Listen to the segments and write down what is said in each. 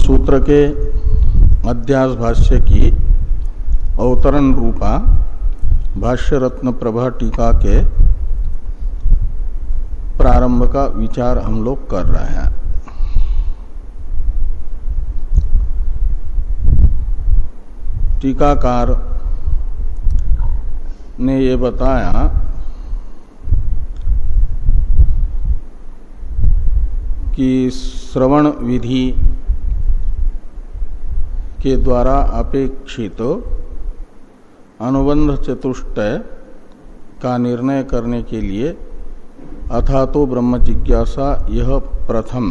सूत्र के अध्यास भाष्य की अवतरण रूपा भाष्य रत्न प्रभा टीका के प्रारंभ का विचार हम लोग कर रहे हैं। टीकाकार ने ये बताया कि श्रवण विधि के द्वारा अपेक्षित अनुबंध चतुष्टय का निर्णय करने के लिए अथा तो ब्रह्म जिज्ञासा यह प्रथम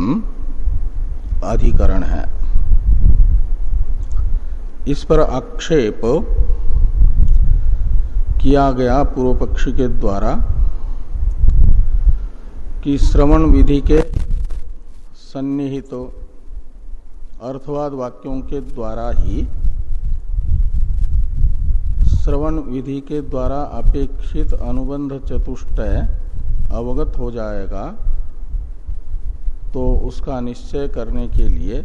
अधिकरण है। इस पर आक्षेप किया गया पूर्व पक्षी के द्वारा कि श्रवण विधि के सन्निहित तो अर्थवाद वाक्यों के द्वारा ही, श्रवण विधि के द्वारा अपेक्षित अनुबंध चतुष्टय अवगत हो जाएगा तो उसका निश्चय करने के लिए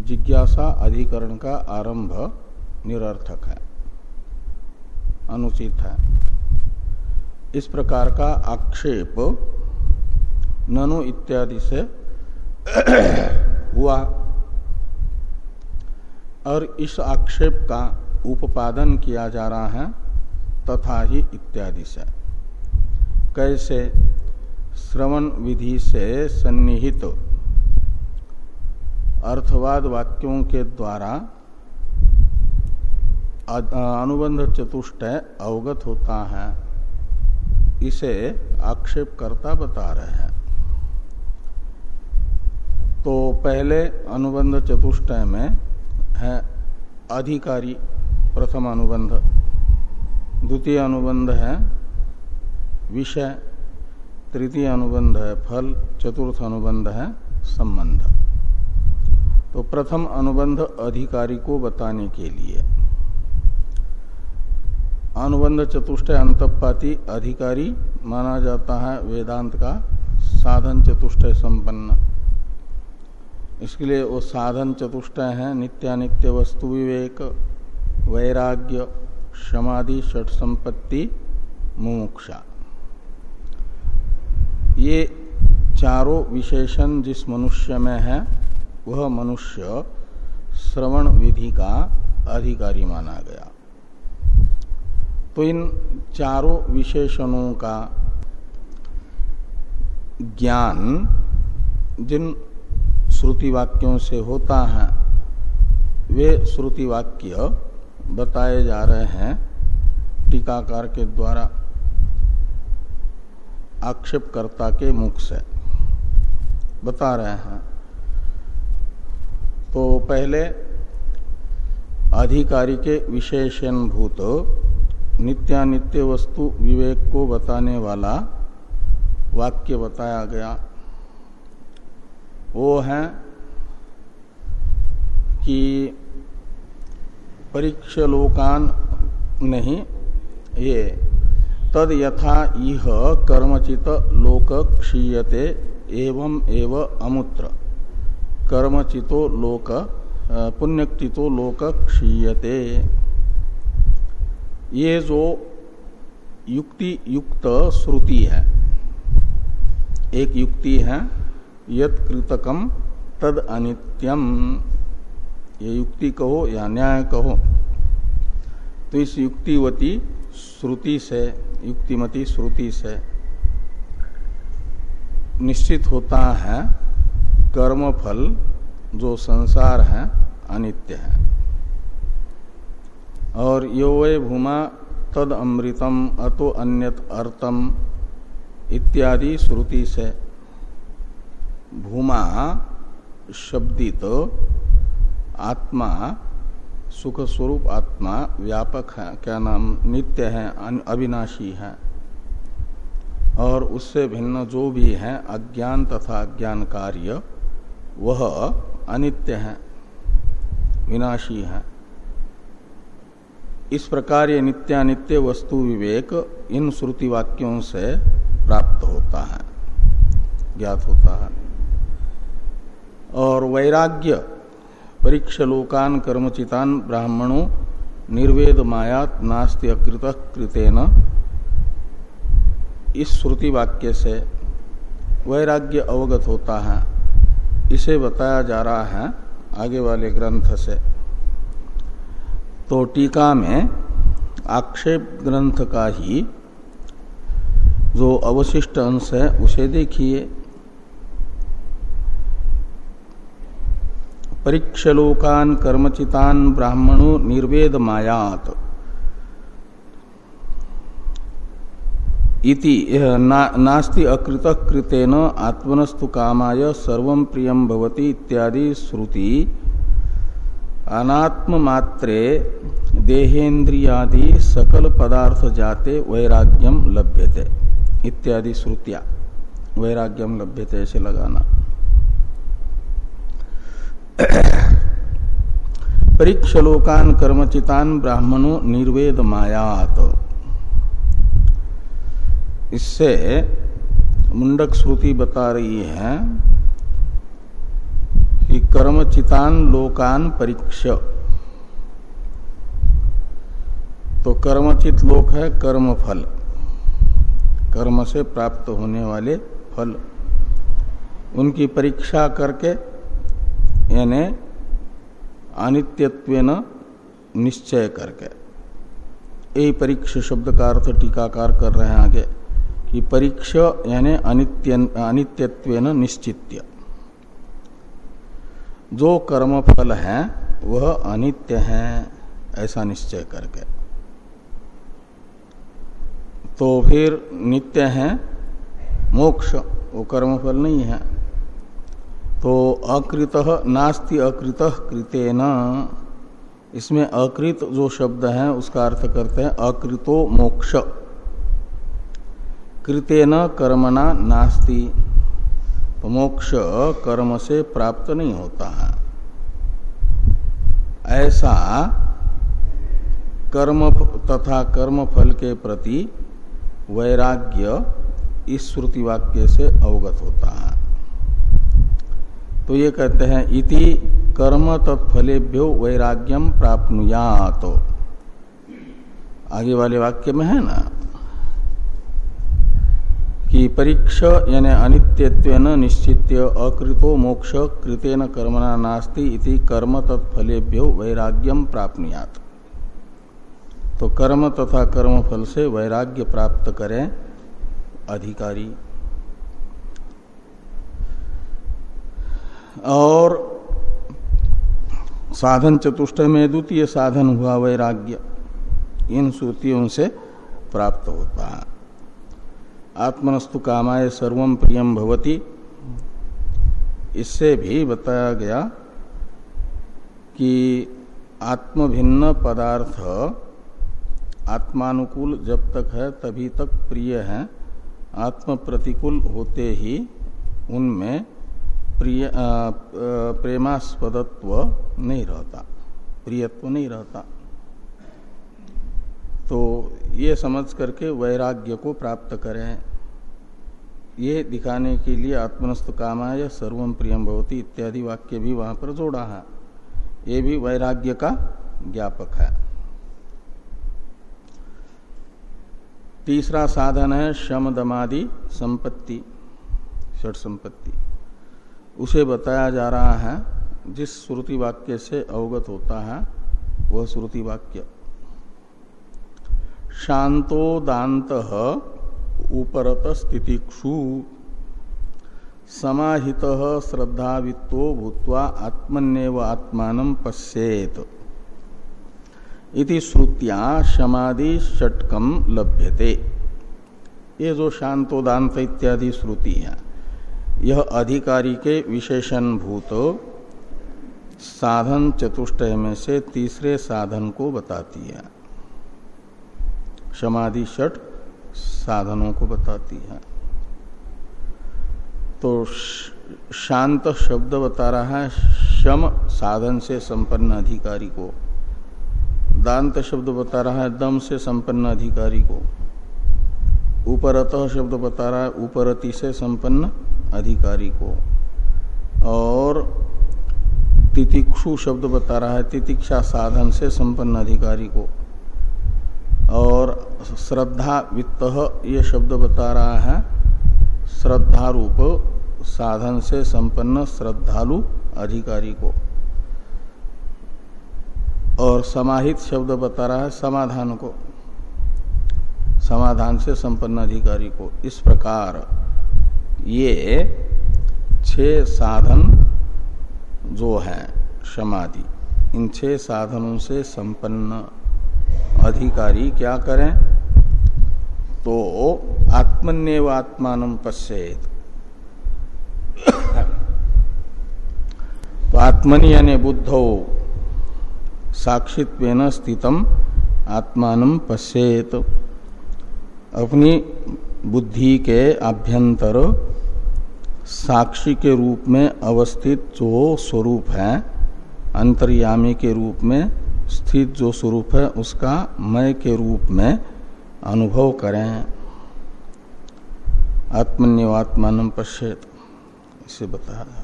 जिज्ञासा अधिकरण का आरंभ निरर्थक है, अनुचित है। इस प्रकार का आक्षेप ननु इत्यादि से हुआ। और इस आक्षेप का उपादन किया जा रहा है, तथा ही इत्यादि से। कैसे? श्रवण विधि से सन्निहित। अर्थवाद वाक्यों के द्वारा अनुबंध चतुष्टय अवगत होता है। इसे आक्षेपकर्ता बता रहे हैं तो पहले अनुबंध चतुष्टय में है अधिकारी प्रथम अनुबंध। द्वितीय अनुबंध है विषय। तृतीय अनुबंध है फल। चतुर्थ अनुबंध है संबंध। तो प्रथम अनुबंध अधिकारी को बताने के लिए। अनुबंध चतुष्ट अंतपाती अधिकारी माना जाता है वेदांत का साधन चतुष्टय संपन्न। इसके लिए वो साधन चतुष्टय है, नित्यानित्य वस्तु विवेक, वैराग्य, समाधि, षट संपत्ति, मुमुक्षा। ये चारों विशेषण जिस मनुष्य में है, वह मनुष्य श्रवण विधि का अधिकारी माना गया। तो इन चारों विशेषणों का ज्ञान जिन श्रुति वाक्यों से होता है। वे श्रुति वाक्य बताए जा रहे हैं टीकाकार के द्वारा आक्षेपकर्ता के मुख से। बता रहे हैं। तो पहले अधिकारी के विशेषण भूत नित्यानित्य वस्तु विवेक को बताने वाला वाक्य बताया गया। वो है कि परीक्षलोकान नहीं, ये तद यथा इह कर्मचित लोक क्षीयते एवं एव अमुत्र। कर्मचितो लोक पुण्यचितो लोक क्षीयते। ये जो युक्ति युक्त श्रुति है, एक युक्ति है यत कृतकम तद अनित्यम ये युक्ति कहो, या न्याय कहो। तो इस युक्तिवती श्रुति से युक्तिमती श्रुति से निश्चित होता है कर्म फल जो संसार है, अनित्य है। और यो वे भूमा तद अमृतम अतो अन्यत अर्थम इत्यादि श्रुति से भूमा, शब्दित, आत्मा सुख स्वरूप आत्मा, व्यापक है, क्या नाम, नित्य है अविनाशी है। और उससे भिन्न जो भी है, अज्ञान तथा अज्ञान कार्य, वह अनित्य है, विनाशी है। इस प्रकार ये नित्यानित्य वस्तु विवेक इन श्रुति वाक्यों से प्राप्त होता है, ज्ञात होता है। और वैराग्य परीक्ष लोकान कर्मचितान ब्राह्मणों निर्वेद मायात नास्ति अकृत कृतेन। इस श्रुति वाक्य से वैराग्य अवगत होता है। इसे बताया जा रहा है आगे वाले ग्रंथ से। तो टीका में आक्षेप ग्रंथ का ही जो अवशिष्ट अंश है, उसे देखिए। परीक्षलोकान कर्मचितान ब्राह्मणो निर्वेद मायात इति ना, नास्ति अकृत कृतेन आत्मनस्तु कामाय सर्व प्रियम भवति इत्यादि श्रुति अनात्म मात्रे देहेन्द्रियादि सकल पदार्थ जाते वैराग्यम लभ्यते। इत्यादि श्रुतिया। वैराग्यम लभ्यते ऐसे लगाना। परीक्षलोकान कर्मचितान ब्राह्मणों निर्वेद मायात। इससे मुंडक श्रुति बता रही है कि कर्मचितान लोकान परीक्ष। तो कर्मचित लोक है कर्म फल कर्म से प्राप्त होने वाले फल। उनकी परीक्षा करके यानी अनित्यत्व निश्चय करके। यही परीक्ष शब्द का अर्थ टीकाकार कर रहे हैं आगे कि परीक्ष यानी अनित्य अनित्यत्व निश्चित्य। जो कर्म फल है, वह अनित्य है, ऐसा निश्चय करके। तो फिर नित्य है, मोक्ष, वो कर्म फल नहीं है। तो अकृत नास्ति अकृत कृतेन। इसमें अकृत जो शब्द है, उसका अर्थ करते हैं अकृतो मोक्ष। कृतेन कर्मणा नास्ति। तो मोक्ष कर्म से प्राप्त नहीं होता है। ऐसा कर्म तथा कर्म फल के प्रति वैराग्य इस श्रुति वाक्य से अवगत होता है। तो ये कहते हैं, इति कर्म तत्फलेभ्यो वैराग्यम प्राप्त आगे वाले वाक्य में है ना? कि परीक्ष यानी अनित्यत्व निश्चित अकृतो मोक्ष कृतेन कर्मणा नास्ति इति कर्म तत्फलेभ्यो वैराग्यम प्राप्त तो कर्म तथा कर्म फल से वैराग्य प्राप्त करें अधिकारी। और साधन चतुष्टय में द्वितीय साधन हुआ वैराग्य। इन श्रुतियों से प्राप्त होता है। आत्मनस्तु कामाय सर्वम प्रियम भवती। इससे भी बताया गया कि आत्मभिन्न पदार्थ आत्मानुकूल जब तक है तभी तक प्रिय है। आत्म प्रतिकूल होते ही उनमें प्रिय प्रेमास्पदत्व नहीं रहता। प्रियत्व नहीं रहता। तो ये समझ करके वैराग्य को प्राप्त करें। ये दिखाने के लिए आत्मनस्त कामाय सर्वम प्रियम भवती इत्यादि वाक्य भी वहाँ पर जोड़ा है। ये भी वैराग्य का ज्ञापक है। तीसरा साधन है शम दमादि संपत्ति, षट संपत्ति। उसे बताया जा रहा है, जिस श्रुति वाक्य से अवगत होता है, वह श्रुति वाक्य। शांतो दात उपरत स्थितिक्षु, समाहित श्रद्धावित्तो भूत्वा आत्मन्यव आत्मान पश्येत। इति श्रुतिया समाधि षटकम लभ्यते। ये जो शांतोदांत इत्यादि श्रुति है यह अधिकारी के विशेषण भूत साधन चतुष्टय में से तीसरे साधन को बताती है। समाधि षट साधनों को बताती है। तो शांत शब्द बता रहा है, शम साधन से संपन्न अधिकारी को। दांत शब्द बता रहा है, दम से संपन्न अधिकारी को। उपरत शब्द बता रहा है, उपरति से संपन्न अधिकारी को। और तितिक्षु शब्द बता रहा है, तितिक्षा साधन से संपन्न अधिकारी को। और श्रद्धा वित्त ये शब्द बता रहा है, श्रद्धा रूप साधन से संपन्न श्रद्धालु अधिकारी को। और समाहित शब्द बता रहा है, समाधान को, समाधान से संपन्न अधिकारी को। इस प्रकार ये छह साधन जो है समाधि, इन छह साधनों से संपन्न अधिकारी क्या करें? तो आत्मन्यव आत्मान पश्चेत तो आत्मनि यानी बुद्धो साक्षित्व स्थितम आत्मान पश्चेत अपनी बुद्धि के आभ्यंतर साक्षी के रूप में अवस्थित जो स्वरूप है, अंतर्यामी के रूप में स्थित जो स्वरूप है, उसका मय के रूप में अनुभव करें। आत्मन्यवात्मान पश्चेत इसे बताया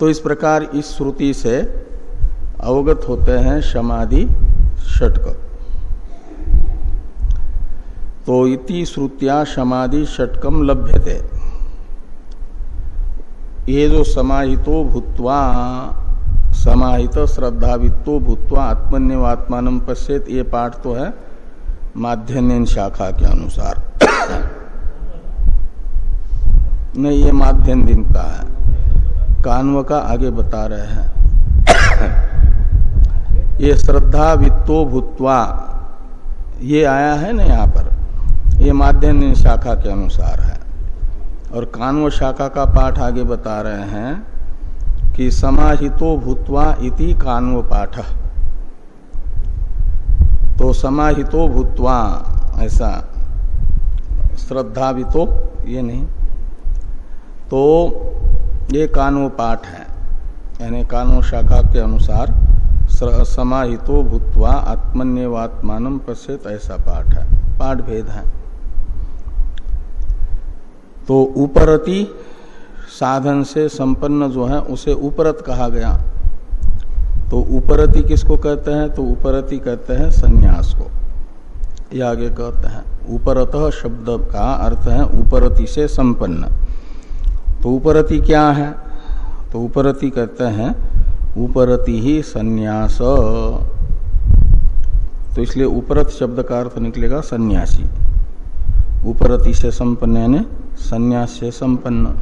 तो इस प्रकार इस श्रुति से अवगत होते हैं समाधि षटक। तो इति श्रुतिया समाधि षटकम लभ्यते। ये जो समाहितो भूतवा, समाहित श्रद्धावित्तो भूतवा आत्मन्यवात्मान पश्चेत ये पाठ तो है माध्यन्यन शाखा के अनुसार। नहीं, ये माध्यम दिन का है। कानव का आगे बता रहे हैं। ये श्रद्धा वित्तो भूतवा, ये आया है ना यहाँ पर? ये माध्यम शाखा के अनुसार है। और कानव शाखा का पाठ आगे बता रहे हैं कि समाहितो भूतवा इति कान्व पाठ। तो समाहितो भूतवा, ऐसा श्रद्धावितो, ये नहीं। तो ये कानव पाठ है। यानी कानव शाखा के अनुसार समाहितो भूतवा आत्मन्यवात्मान पश्चित ऐसा पाठ है। पाठ भेद है। तो उपरति साधन से संपन्न जो है, उसे उपरत कहा गया। तो उपरति किसको कहते हैं? तो उपरति कहते हैं संन्यास को। ये आगे कहते हैं उपरत शब्द का अर्थ है उपरति से संपन्न। तो उपरति क्या है? तो उपरति कहते हैं उपरति ही संन्यास। तो इसलिए उपरत शब्द का अर्थ निकलेगा सन्यासी। उपरति से संपन्न यानी संन्यास से संपन्न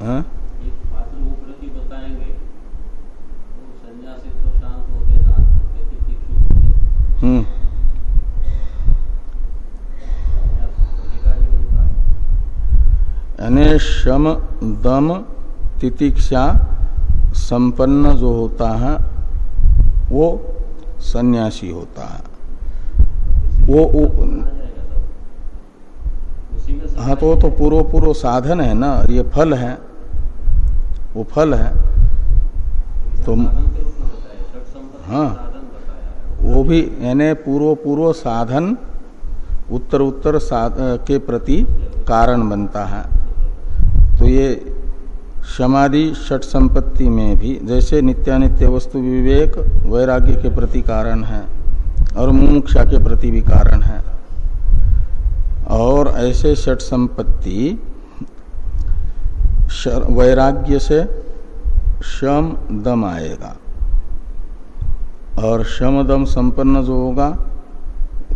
हाँ हम्म। यानी शम दम तितिक्षा संपन्न जो होता है वो सन्यासी होता है। वो, हाँ तो तो पूर्व पूर्व साधन है ना ये फल है। वो फल है। तो हाँ वो भी यानी पूर्व पूर्व साधन उत्तर उत्तर के प्रति कारण बनता है। तो ये समाधि, षट संपत्ति में भी जैसे नित्यानित्य वस्तु विवेक वैराग्य के प्रति कारण है और मुमुक्षा के प्रति भी कारण है। और ऐसे षट संपत्ति वैराग्य से शम दम आएगा। और शम दम संपन्न जो होगा,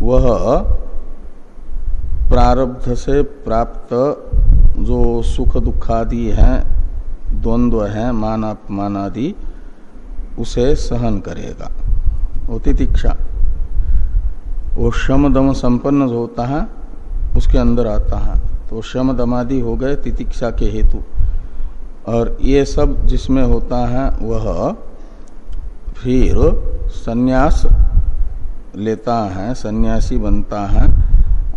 वह प्रारब्ध से प्राप्त जो सुख दुखादि है द्वंद्व है मान अपमान आदि उसे सहन करेगा। वो तितिक्षा वो शम दम संपन्न होता है, उसके अंदर आता है। तो शम दमादि हो गए तितिक्षा के हेतु। और ये सब जिसमें होता है, वह फिर सन्यास लेता है, सन्यासी बनता है।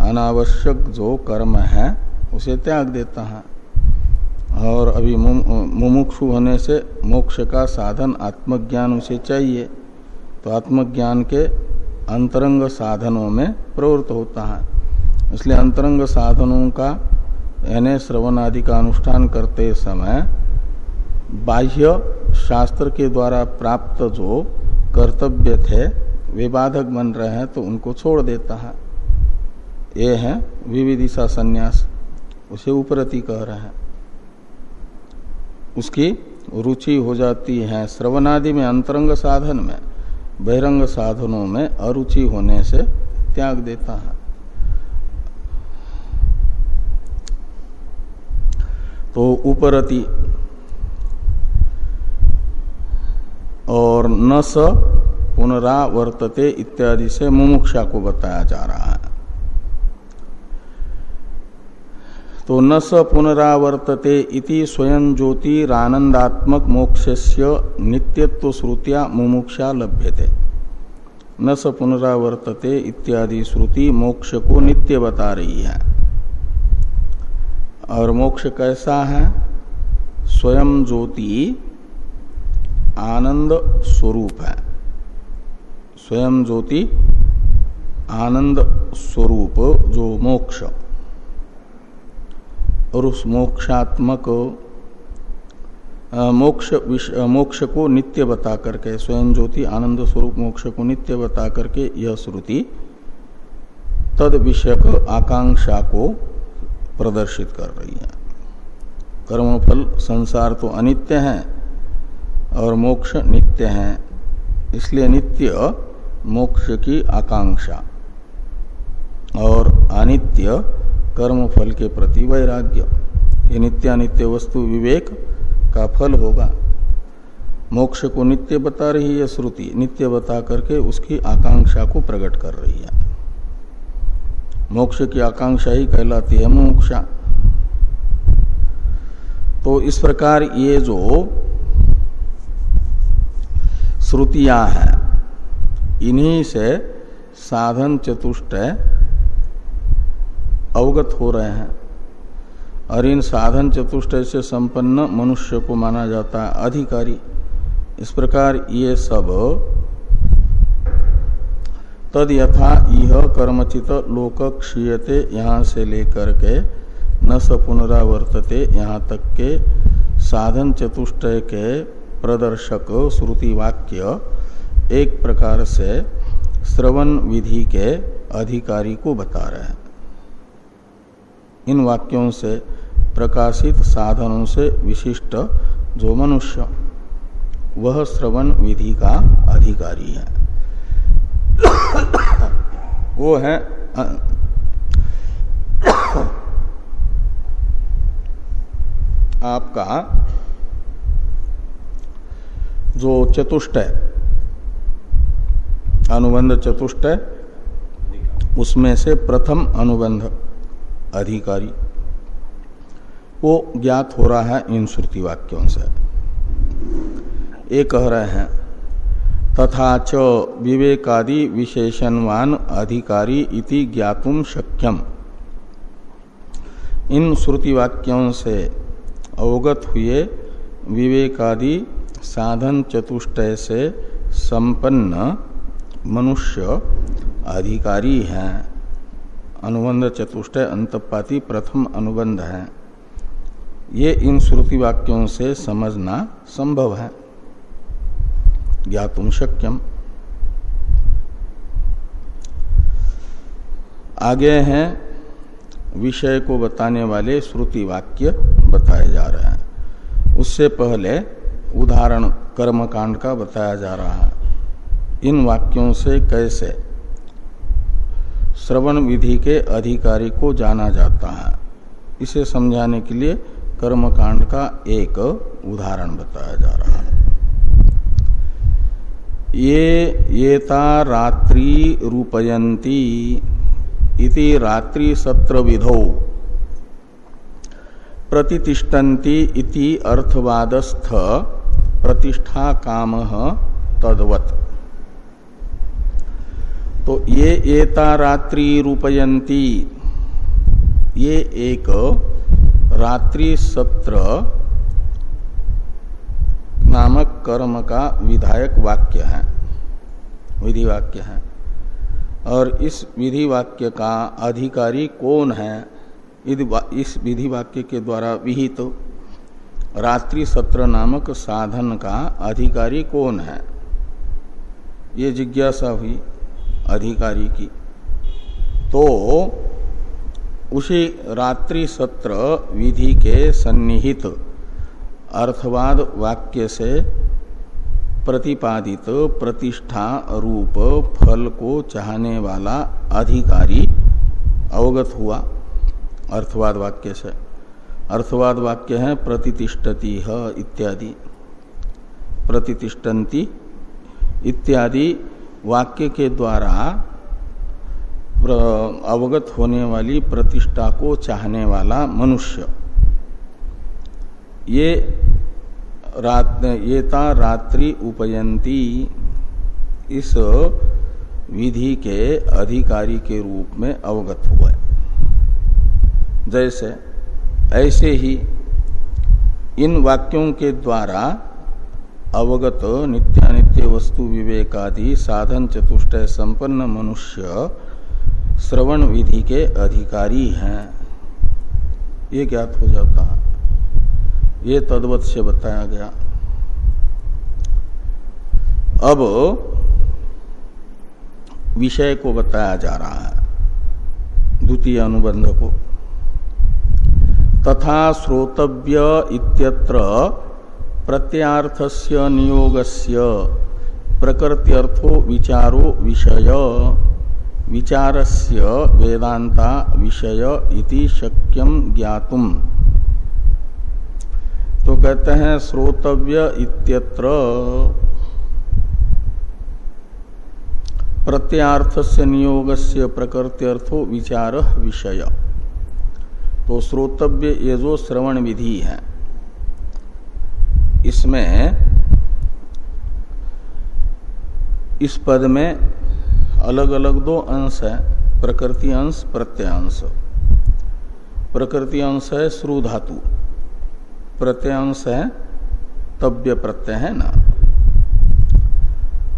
अनावश्यक जो कर्म है, उसे त्याग देता है। और अभी मुमुक्षु होने से मोक्ष का साधन आत्मज्ञान उसे चाहिए। तो आत्मज्ञान के अंतरंग साधनों में प्रवृत्त होता है। इसलिए अंतरंग साधनों का, यानी श्रवण आदि का अनुष्ठान करते समय बाह्य शास्त्र के द्वारा प्राप्त जो कर्तव्य थे, वे बाधक बन रहे हैं तो उनको छोड़ देता है। ये है विविदिशा संन्यास, उसे उपरति कह रहे हैं। उसकी रुचि हो जाती है श्रवणादि में, अंतरंग साधन में, बहिरंग साधनों में अरुचि होने से त्याग देता है। तो उपरति और न स पुनरावर्तते इत्यादि से मुमुक्षा को बताया जा रहा है। तो न स पुनरावर्तते इति स्वयं ज्योतिरानंदात्मक मोक्षस्य नित्यत्व श्रुतिया मुमुक्षा लभ्यते। न स पुनरावर्तते इत्यादि श्रुति मोक्ष को नित्य बता रही है। और मोक्ष कैसा है? स्वयं ज्योति आनंद स्वरूप है। स्वयं ज्योति आनंद स्वरूप, जो मोक्ष। और उस मोक्षात्मक मोक्ष मोक्ष को नित्य बता करके, स्वयं ज्योति आनंद स्वरूप मोक्ष को नित्य बता करके यह श्रुति तद विषयक आकांक्षा को प्रदर्शित कर रही है। कर्मफल संसार तो अनित्य है और मोक्ष नित्य है, इसलिए नित्य मोक्ष की आकांक्षा। और अनित्य कर्म फल के प्रति वैराग्य। ये नित्यानित्य वस्तु विवेक का फल होगा। मोक्ष को नित्य बता रही है श्रुति, नित्य बता करके उसकी आकांक्षा को प्रकट कर रही है। मोक्ष की आकांक्षा ही कहलाती है मोक्षा। तो इस प्रकार ये जो श्रुतियाँ हैं, इन्हीं से साधन चतुष्ट अवगत हो रहे हैं। और इन साधन चतुष्ट से संपन्न मनुष्य को माना जाता है अधिकारी। इस प्रकार ये सब तद यथा यह कर्मचित लोक क्षीयते यहाँ से लेकर के न स पुनरावर्तते यहाँ तक के साधन चतुष्टय के प्रदर्शक श्रुति वाक्य एक प्रकार से श्रवण विधि के अधिकारी को बता रहे हैं। इन वाक्यों से प्रकाशित साधनों से विशिष्ट जो मनुष्य, वह श्रवण विधि का अधिकारी है। वो है, आपका जो चतुष्ट अनुबंध चतुष्ट उसमें से प्रथम अनुबंध। अधिकारी। वो ज्ञात हो रहा है इन श्रुति वाक्यों से। ये कह रहे हैं, तथा च विवेकादि विशेषणवान अधिकारी इति ज्ञातुम शक्यम। इन श्रुति वाक्यों से अवगत हुए विवेकादि साधन चतुष्टय से संपन्न मनुष्य अधिकारी हैं। अनुबंध चतुष्ट अंतपाती प्रथम अनुबंध है। ये इन श्रुति वाक्यों से समझना संभव है। ज्ञातुम शक्यम। आगे हैं, विषय को बताने वाले श्रुति वाक्य बताए जा रहे हैं। उससे पहले उदाहरण कर्मकांड का बताया जा रहा है। इन वाक्यों से कैसे श्रवण विधि के अधिकारी को जाना जाता है। इसे समझाने के लिए कर्मकांड का एक उदाहरण बताया जा रहा है। ये येता रात्रि रूपयंती इति रात्रि सत्र विधौ इति अर्थवादस्थ, प्रतिष्ठा काम तद्वत। तो ये एता रात्रि रूपयंती ये एक रात्रि सत्र नामक कर्म का विधायक वाक्य है, विधि वाक्य है। और इस विधि वाक्य का अधिकारी कौन है? इस विधि वाक्य के द्वारा विहित। तो रात्रि सत्र नामक साधन का अधिकारी कौन है? ये जिज्ञासा हुई। अधिकारी की। तो उसी रात्रि सत्र विधि के सन्निहित अर्थवाद वाक्य से प्रतिपादित प्रतिष्ठा रूप फल को चाहने वाला अधिकारी अवगत हुआ अर्थवाद वाक्य से। अर्थवाद वाक्य है प्रतिष्ठती इत्यादि। प्रतिष्ठन्ति इत्यादि वाक्य के द्वारा अवगत होने वाली प्रतिष्ठा को चाहने वाला मनुष्य। ये रात, ये ता रात्रि उपयंती इस विधि के अधिकारी के रूप में अवगत हुआ जैसे, ऐसे ही इन वाक्यों के द्वारा अवगत नित्यानित्य वस्तु विवेकादि साधन चतुष्टय संपन्न मनुष्य श्रवण विधि के अधिकारी हैं। ये ज्ञात हो जाता है। ये तद्वत से बताया गया। अब विषय को बताया जा रहा है, द्वितीय अनुबंध को। तथा श्रोतव्य इत्यत्र प्रत्यार्थस्य नियोगस्य प्रकृत्यर्थो विचारो विषय, विचारस्य वेदांता विषय इति शक्यम ज्ञातुम। तो कहते हैं, श्रोतव्य इत्यत्र प्रत्यार्थस्य नियोगस्य प्रकृत्यर्थो विचार विषय। तो श्रोतव्य ये जो श्रवण विधि है इसमें इस पद में अलग अलग दो अंश है, प्रकृति अंश प्रत्यंश प्रकृति अंश है श्रु धातु। प्रत्यंश है तव्य प्रत्यय, है ना?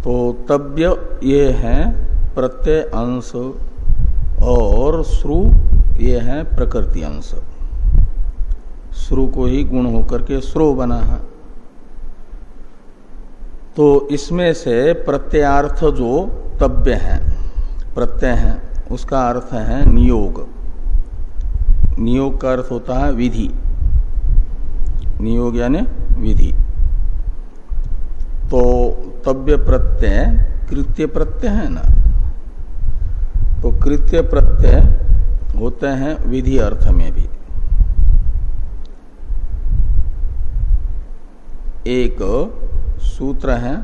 तो तव्य ये है प्रत्यय अंश और श्रु ये है प्रकृति अंश। श्रु को ही गुण होकर के श्रो बना है। तो इसमें से प्रत्यार्थ जो तब्य है, प्रत्यय है, उसका अर्थ है नियोग। नियोग का अर्थ होता है विधि। नियोग यानी विधि। तो तब्य प्रत्यय कृत्य प्रत्यय है ना? तो कृत्य प्रत्यय होते हैं विधि अर्थ में भी। एक सूत्र है।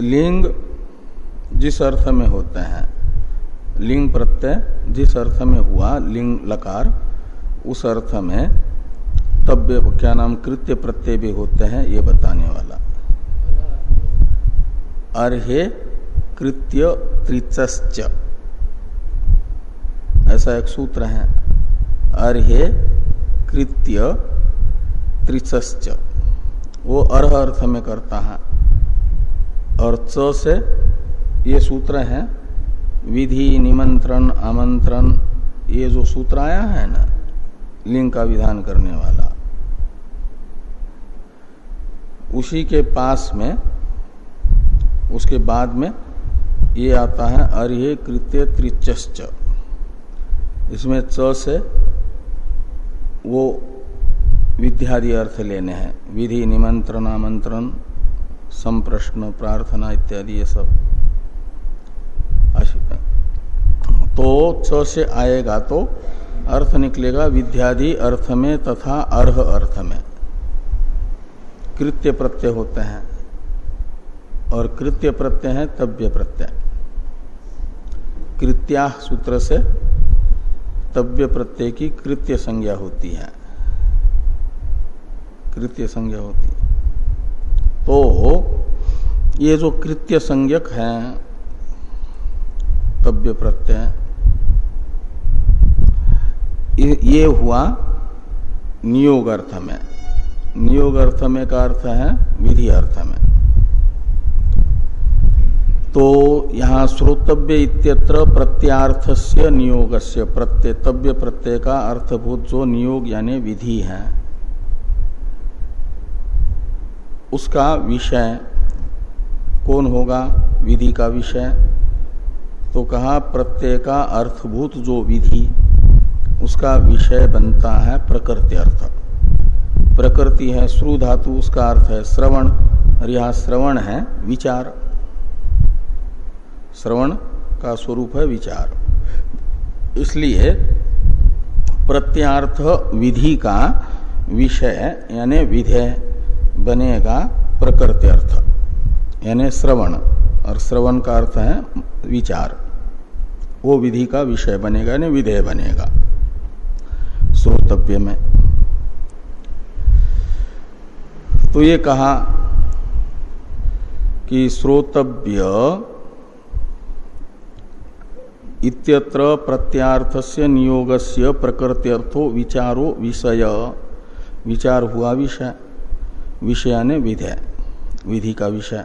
लिंग जिस अर्थ में होते हैं, लिंग प्रत्यय जिस अर्थ में हुआ, लिंग लकार, उस अर्थ में तब्य, क्या नाम, कृत्य प्रत्यय भी होते हैं, ये बताने वाला। अर्हे कृत्य त्रिचश्च ऐसा एक सूत्र है। अर्हे कृत्य त्रिचश्च। वो अर्ह अर्थ में करता है। और च से ये सूत्र है, विधि, निमंत्रण, आमंत्रण, ये जो सूत्र आया है ना, लिंग का विधान करने वाला। उसी के पास में, उसके बाद में ये आता है अर्य कृत्य त्रिचश्च। इसमें च से वो विद्यादि अर्थ लेने हैं। विधि, निमंत्रण, आमंत्रण, संप्रश्न, प्रार्थना इत्यादि ये सब। तो च से आएगा तो अर्थ निकलेगा विद्यादि अर्थ में तथा अर्ह अर्थ में। कृत्य प्रत्यय होते हैं और कृत्य प्रत्यय है तव्य प्रत्यय। कृत्या सूत्र से तव्य प्रत्यय की कृत्य संज्ञा होती है। कृत्य संज्ञा होती है। तो ये जो कृत्य संज्ञक है तव्य प्रत्यय ये हुआ नियोग अर्थ में। नियोग अर्थ में का अर्थ है? विधि अर्थ में। तो यहाँ श्रोतव्य इत्यत्र प्रत्यार्थस्य नियोगस्य प्रत्यय तव्य प्रत्यय का अर्थभूत जो नियोग यानी विधि है। उसका विषय कौन होगा? विधि का विषय? तो कहा प्रत्यय का अर्थभूत जो विधि, उसका विषय बनता है प्रकृति अर्थ। प्रकृति है श्रु धातु, उसका अर्थ है श्रवण। और यह श्रवण है, विचार। श्रवण का स्वरूप है विचार। इसलिए प्रत्यार्थ विधि का विषय, यानी विधेय बनेगा प्रकृत्यर्थ, यानी श्रवण। और श्रवण का अर्थ है विचार। वो विधि का विषय बनेगा, यानी विधेय बनेगा। श्रोतव्य में। तो ये कहा कि श्रोतव्य इत्यत्र प्रत्यार्थस्य नियोगस्य प्रकृत्यर्थो विचारो विषय। विचार हुआ विषय। विषय ने विधेय। विधि का विषय।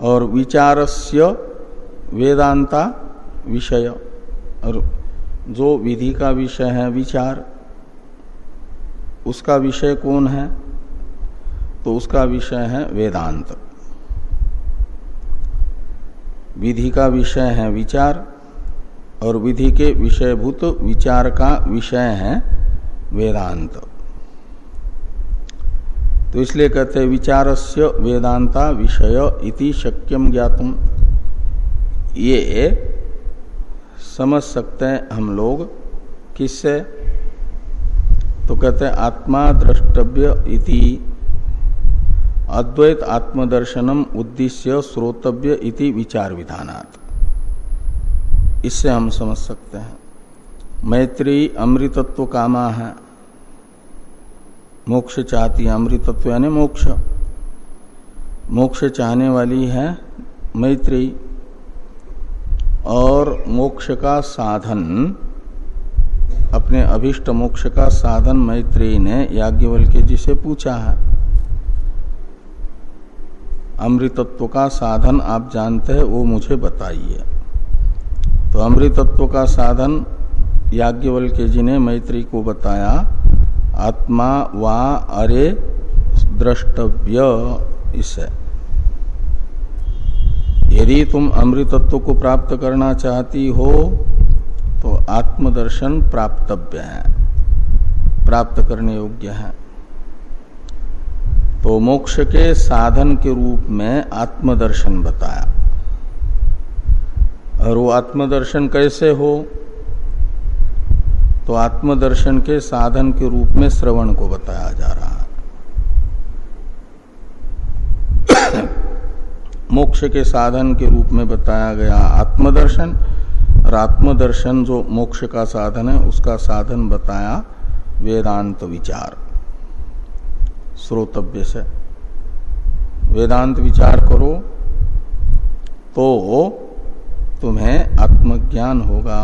और विचारस्य वेदांता विषय। और जो विधि का विषय है विचार, उसका विषय कौन है? तो उसका विषय है वेदांत। विधि का विषय है विचार, और विधि के विषयभूत विचार का विषय है वेदांत। तो इसलिए कहते हैं, विचारस्य वेदांता विषय इति शक्यम ज्ञातुम। ये समझ सकते हैं हम लोग किससे? तो कहते हैं, आत्मा द्रष्टव्य इति अद्वैत आत्मदर्शनम उद्देश्य श्रोतव्य इति विचार विधानात् इससे हम समझ सकते हैं। मैत्री अमृतत्व कामा है। मोक्ष चाहती अमृतत्व, यानी मोक्ष। मोक्ष चाहने वाली है मैत्री। और मोक्ष का साधन, अपने अभिष्ट मोक्ष का साधन मैत्री ने याज्ञवल्क्य जी से पूछा है। अमृतत्व का साधन आप जानते हैं, वो मुझे बताइए। तो अमृतत्व का साधन याज्ञवल्क्य जी ने मैत्री को बताया, आत्मा वा अरे द्रष्टव्य इसे। यदि तुम अमृतत्व को प्राप्त करना चाहती हो तो आत्मदर्शन प्राप्तव्य है, प्राप्त करने योग्य है। तो मोक्ष के साधन के रूप में आत्मदर्शन बताया। और वो आत्मदर्शन कैसे हो? तो आत्मदर्शन के साधन के रूप में श्रवण को बताया जा रहा है। मोक्ष के साधन के रूप में बताया गया आत्मदर्शन, और आत्मदर्शन जो मोक्ष का साधन है, उसका साधन बताया वेदांत विचार। श्रोतव्य से। वेदांत विचार करो तो तुम्हें आत्मज्ञान होगा।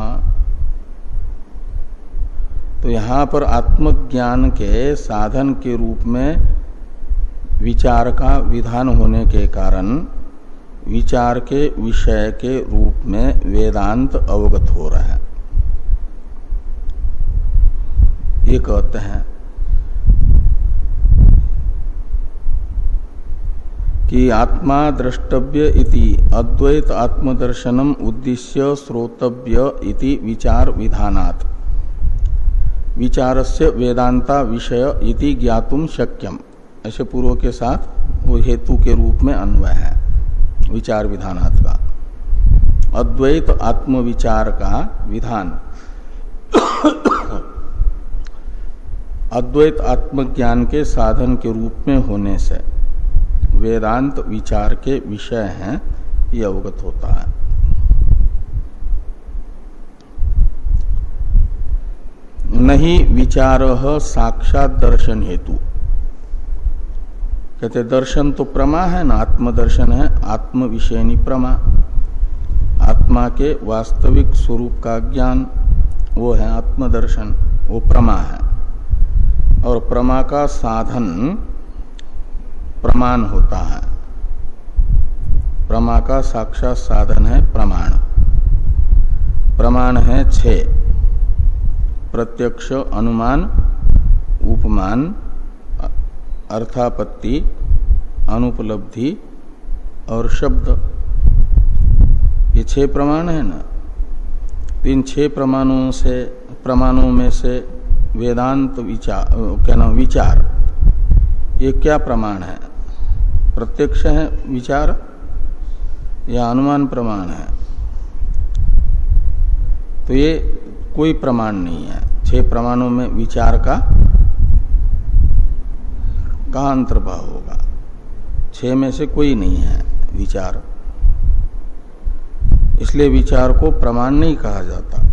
तो यहाँ पर आत्मज्ञान के साधन के रूप में विचार का विधान होने के कारण विचार के विषय के रूप में वेदांत अवगत हो रहा है। ये कहते हैं कि आत्मा द्रष्टव्य इति अद्वैत आत्मदर्शनम उद्देश्य श्रोतव्य इति विचार विधानात्। विचारस्य वेदांता विषय इति ज्ञातुम शक्यम। ऐसे पूर्व के साथ वो हेतु के रूप में अन्वय है, विचार विधानात् का। अद्वैत आत्मविचार का विधान। अद्वैत आत्मज्ञान के साधन के रूप में होने से वेदांत विचार के विषय हैं, ये अवगत होता है। नहीं विचार साक्षात दर्शन हेतु। कहते, दर्शन तो प्रमा है, ना आत्मदर्शन है, आत्म विषयनी प्रमा। आत्मा के वास्तविक स्वरूप का ज्ञान, वो है आत्मदर्शन, वो प्रमा है। और प्रमा का साधन प्रमाण होता है। प्रमा का साक्षात साधन है प्रमाण। प्रमाण है छ। प्रत्यक्ष, अनुमान, उपमान, अर्थापत्ति, अनुपलब्धि और शब्द। ये छह प्रमाण है ना? तीन छह प्रमाणों से, प्रमाणों में से वेदांत विचार, क्या नाम, विचार। ये क्या प्रमाण है? प्रत्यक्ष है, विचार या अनुमान प्रमाण है। तो ये कोई प्रमाण नहीं है। छह प्रमाणों में विचार का कहा अंतर्भाव होगा। छह में से कोई नहीं है विचार। इसलिए विचार को प्रमाण नहीं कहा जाता।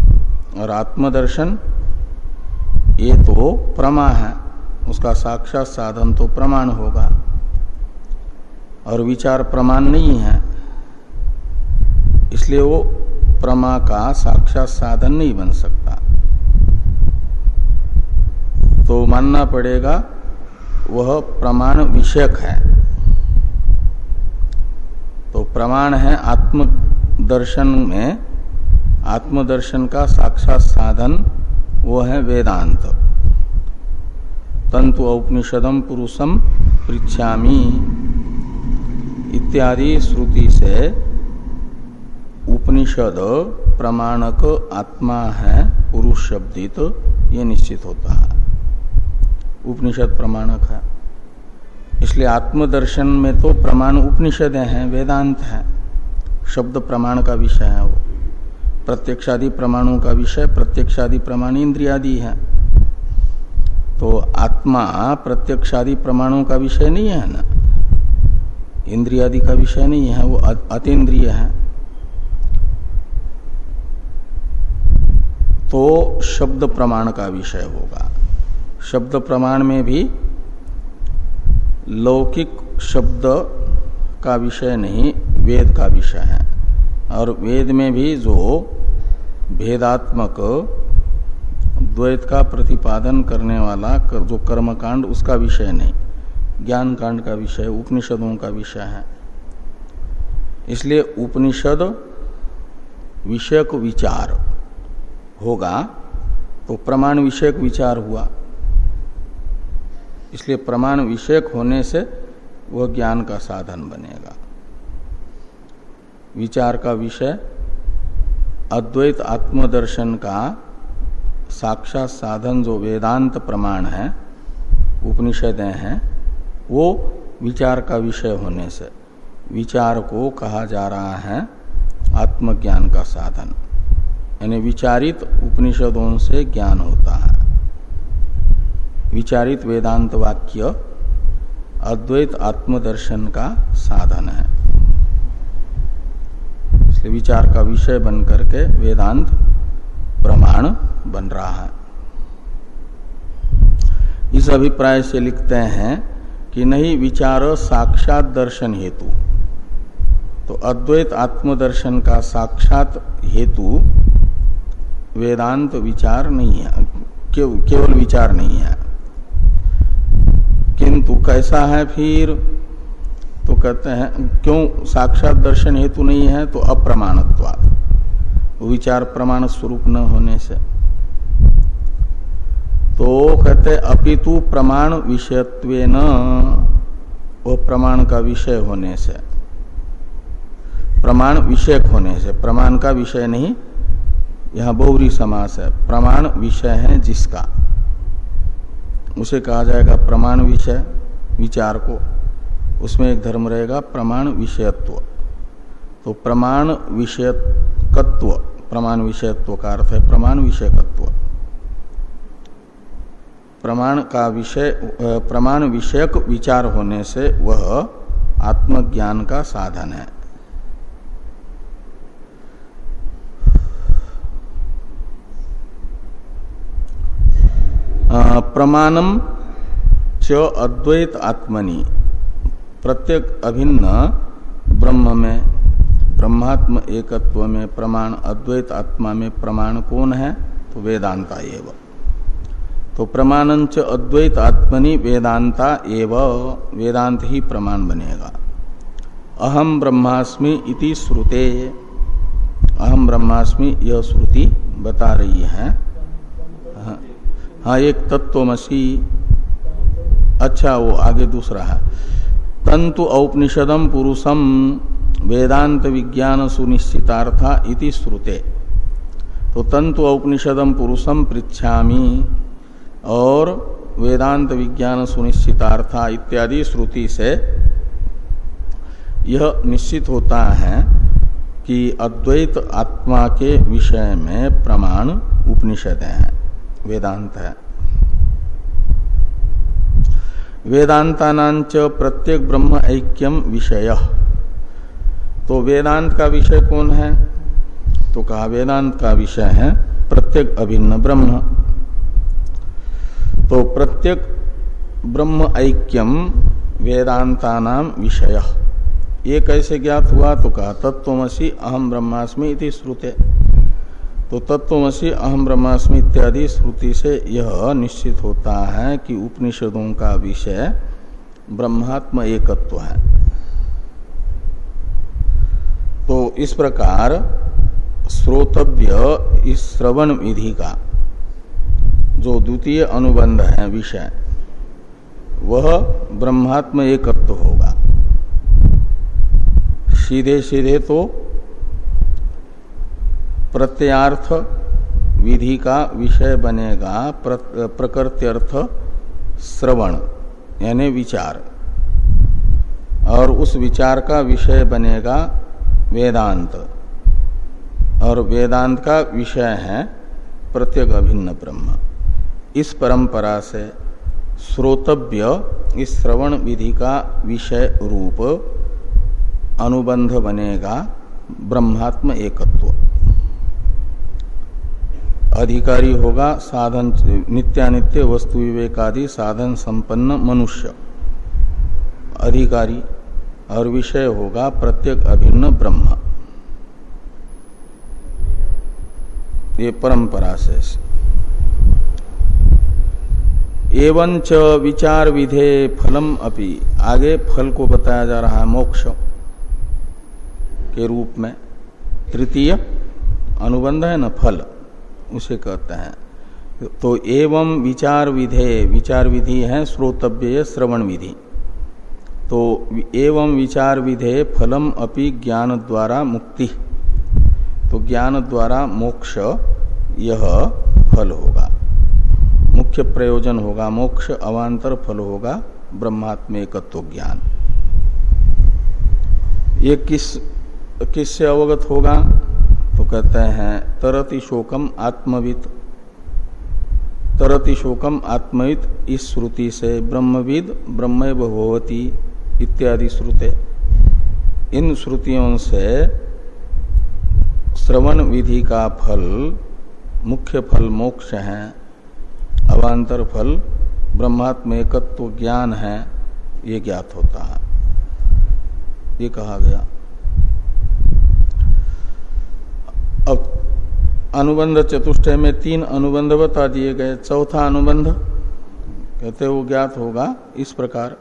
और आत्मदर्शन ये तो प्रमा है। उसका साक्षात साधन तो प्रमाण होगा। और विचार प्रमाण नहीं है। इसलिए वो प्रमा का साक्षात साधन नहीं बन सकता। तो मानना पड़ेगा, वह प्रमाण विषयक है। तो प्रमाण है आत्म दर्शन में, आत्मदर्शन का साक्षात साधन, वो है वेदांत। तंतु औपनिषदम पुरुषम पृछामी इत्यादि श्रुति से उपनिषद प्रमाणक आत्मा है, पुरुष शब्दित तो ये निश्चित होता है। उपनिषद प्रमाणक है। इसलिए आत्मदर्शन में तो प्रमाण उपनिषद हैं, वेदांत है। शब्द प्रमाण का विषय है वो। प्रत्यक्षादि प्रमाणों का विषय, प्रत्यक्षादि प्रमाण इंद्रियादि है। तो आत्मा प्रत्यक्षादि प्रमाणों का विषय नहीं है ना? इंद्रियादि का विषय नहीं है, वो अतीन्द्रिय है। तो शब्द प्रमाण का विषय होगा। शब्द प्रमाण में भी लौकिक शब्द का विषय नहीं, वेद का विषय है। और वेद में भी जो भेदात्मक द्वैत का प्रतिपादन करने वाला जो कर्मकांड, उसका विषय नहीं। ज्ञान कांड का विषय, उपनिषदों का विषय है। इसलिए उपनिषद विषयक विचार होगा तो प्रमाण विषयक विचार हुआ। इसलिए प्रमाण विषयक होने से वह ज्ञान का साधन बनेगा। विचार का विषय, अद्वैत आत्मदर्शन का साक्षात साधन जो वेदांत प्रमाण है, उपनिषदें हैं वो विचार का विषय होने से। विचार को कहा जा रहा है आत्मज्ञान का साधन। यानी विचारित उपनिषदों से ज्ञान होता है। विचारित वेदांत वाक्य अद्वैत आत्मदर्शन का साधन है। इसलिए विचार का विषय बन करके वेदांत प्रमाण बन रहा है। इस अभिप्राय से लिखते हैं कि नहीं विचार साक्षात दर्शन हेतु। तो अद्वैत आत्मदर्शन का साक्षात हेतु वेदांत विचार नहीं है केवल विचार नहीं है। किंतु कैसा है फिर? तो कहते हैं, क्यों साक्षात दर्शन हेतु नहीं है? तो अप्रमाणत्वाद विचार प्रमाण स्वरूप न होने से। तो कहते अपितु प्रमाण विषयत्व वो प्रमाण का विषय होने से, प्रमाण विषयक होने से, प्रमाण का विषय नहीं, यह बहुरी समास है, प्रमाण विषय है जिसका। उसे कहा जाएगा प्रमाण विषय, विचार को। उसमें एक धर्म रहेगा प्रमाण विषयत्व। तो प्रमाण विषयकत्व प्रमाण विषयत्व का अर्थ है प्रमाण विषयकत्व। प्रमाण का विषय प्रमाण विषयक विचार होने से वह आत्मज्ञान का साधन है। प्रमाणम च अद्वैत आत्मनि। प्रत्येक अभिन्न ब्रह्म में, ब्रह्मात्म एकत्व में प्रमाण, अद्वैत आत्मा में प्रमाण कौन है? तो वेदांता एव। तो प्रमाणंच अद्वैत आत्मनि वेदांता एव वेदांत ही प्रमाण बनेगा। अहम ब्रह्मास्मि इति श्रुते अहम ब्रह्मास्मि यह श्रुति बता रही है। हाँ, हाँ एक तत्वमसी अच्छा वो आगे दूसरा है। तंतु औपनिषदम पुरुषम वेदांत विज्ञान सुनिश्चितार्था इति श्रुते। तो तंतु औपनिषदम पुरुषम पृछामी और वेदांत विज्ञान सुनिश्चितार्था इत्यादि श्रुति से यह निश्चित होता है कि अद्वैत आत्मा के विषय में प्रमाण उपनिषद है, वेदांत है। वेदांतानांच प्रत्येक ब्रह्म ऐक्यम विषय। तो वेदांत का विषय कौन है? तो कहा वेदांत का विषय है प्रत्येक अभिन्न ब्रह्म। तो प्रत्येक ब्रह्म ऐक्यम वेदांता नाम विषय। ये कैसे ज्ञात हुआ? तो कहा तत्वमसी अहम ब्रह्मास्मि इति श्रुते। तो तत्वमसी अहम ब्रह्मास्मि इत्यादि श्रुति से यह निश्चित होता है कि उपनिषदों का विषय ब्रह्मात्म एकत्व है। तो इस प्रकार श्रोतव्य इस श्रवण विधि का जो द्वितीय अनुबंध है, विषय, वह ब्रह्मात्म एकत्व होगा। सीधे सीधे तो प्रत्यार्थ विधि का विषय बनेगा प्रकृत्यर्थ श्रवण, यानी विचार। और उस विचार का विषय बनेगा वेदांत। और वेदांत का विषय है प्रत्येक अभिन्न ब्रह्म। इस परंपरा से श्रोतव्य इस श्रवण विधि का विषय रूप अनुबंध बनेगा ब्रह्मात्म एकत्व। अधिकारी होगा साधन, नित्यानित्य वस्तु विवेकादि साधन संपन्न मनुष्य। अधिकारी और विषय होगा प्रत्येक अभिन्न ब्रह्म। ये परंपरा से एवं च विचार विधे फलम अपि। आगे फल को बताया जा रहा है मोक्ष के रूप में। तृतीय, अनुबंध है न फल, उसे कहते हैं। तो एवं विचार विधे विचार विधि है श्रोतव्य श्रवण विधि तो एवं विचार विधे फलम अपि ज्ञान द्वारा मुक्ति। तो ज्ञान द्वारा मोक्ष, यह फल होगा। मुख्य प्रयोजन होगा, मोक्ष अवांतर फल होगा ब्रह्मात्मेकत्व ज्ञान। ये किस किससे अवगत होगा? तो कहते हैं, तरति शोकम आत्मविद तरति शोकम आत्मविद इस श्रुति से ब्रह्मविद ब्रह्म भगवती इत्यादि श्रुते। इन श्रुतियों से श्रवण विधि का फल, मुख्य फल मोक्ष है। अवान्तर फल ब्रह्मात्म एकत्व ज्ञान है, ये ज्ञात होता है। ये कहा गया। अब अनुबंध चतुष्टय में तीन अनुबंध बता दिए गए। चौथा अनुबंध, कहते वो ज्ञात होगा इस प्रकार,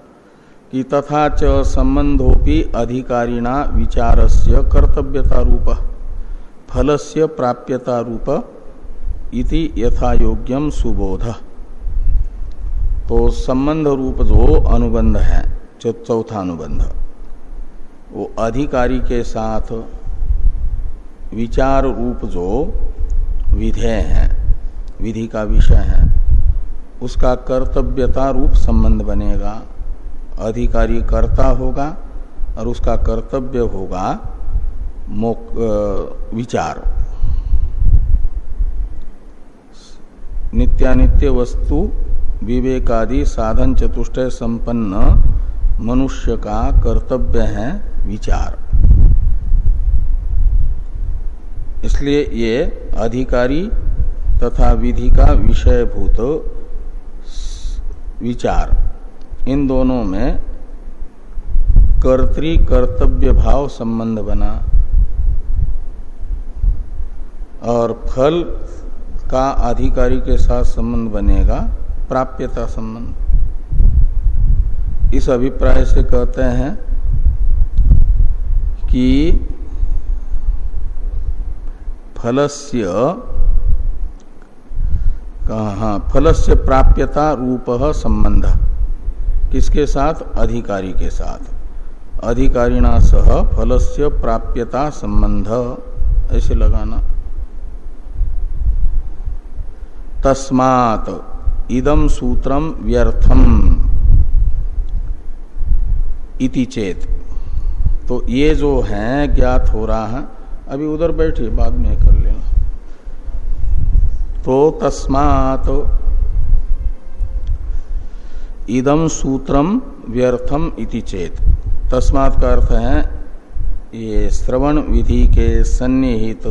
कि तथा च संबंधोपि अधिकारिणा विचारस्य कर्तव्यता रूप, फलस्य प्राप्यता रूप इति यथा योग्यम सुबोध। तो संबंध रूप जो अनुबंध है, जो चौथा अनुबंध, वो अधिकारी के साथ विचार रूप जो विधेय है, विधि का विषय है, उसका कर्तव्यता रूप संबंध बनेगा, अधिकारी कर्ता होगा और उसका कर्तव्य होगा विचार। नित्यानित्य वस्तु, विवेकादि साधन चतुष्टय संपन्न, मनुष्य का कर्तव्य है विचार। इसलिए ये अधिकारी तथा विधि का विषयभूत विचार। इन दोनों में कर्तृ कर्तव्य भाव संबंध बना। और फल का अधिकारी के साथ संबंध बनेगा, प्राप्यता संबंध। इस अभिप्राय से कहते हैं कि फलस्य हाँ फलस्य प्राप्यता रूप संबंध। किसके साथ? अधिकारी के साथ। अधिकारिणा सह फलस्य प्राप्यता संबंध। ऐसे लगाना। तस्मात इदम सूत्रम व्यर्थम इति चेत। तो ये जो है, ज्ञात हो रहा है, अभी उधर बैठे बाद में कर लेना तो तस्मात इदम सूत्रम व्यर्थम इति चेत। तस्मात का अर्थ है, ये श्रवण विधि के सन्निहित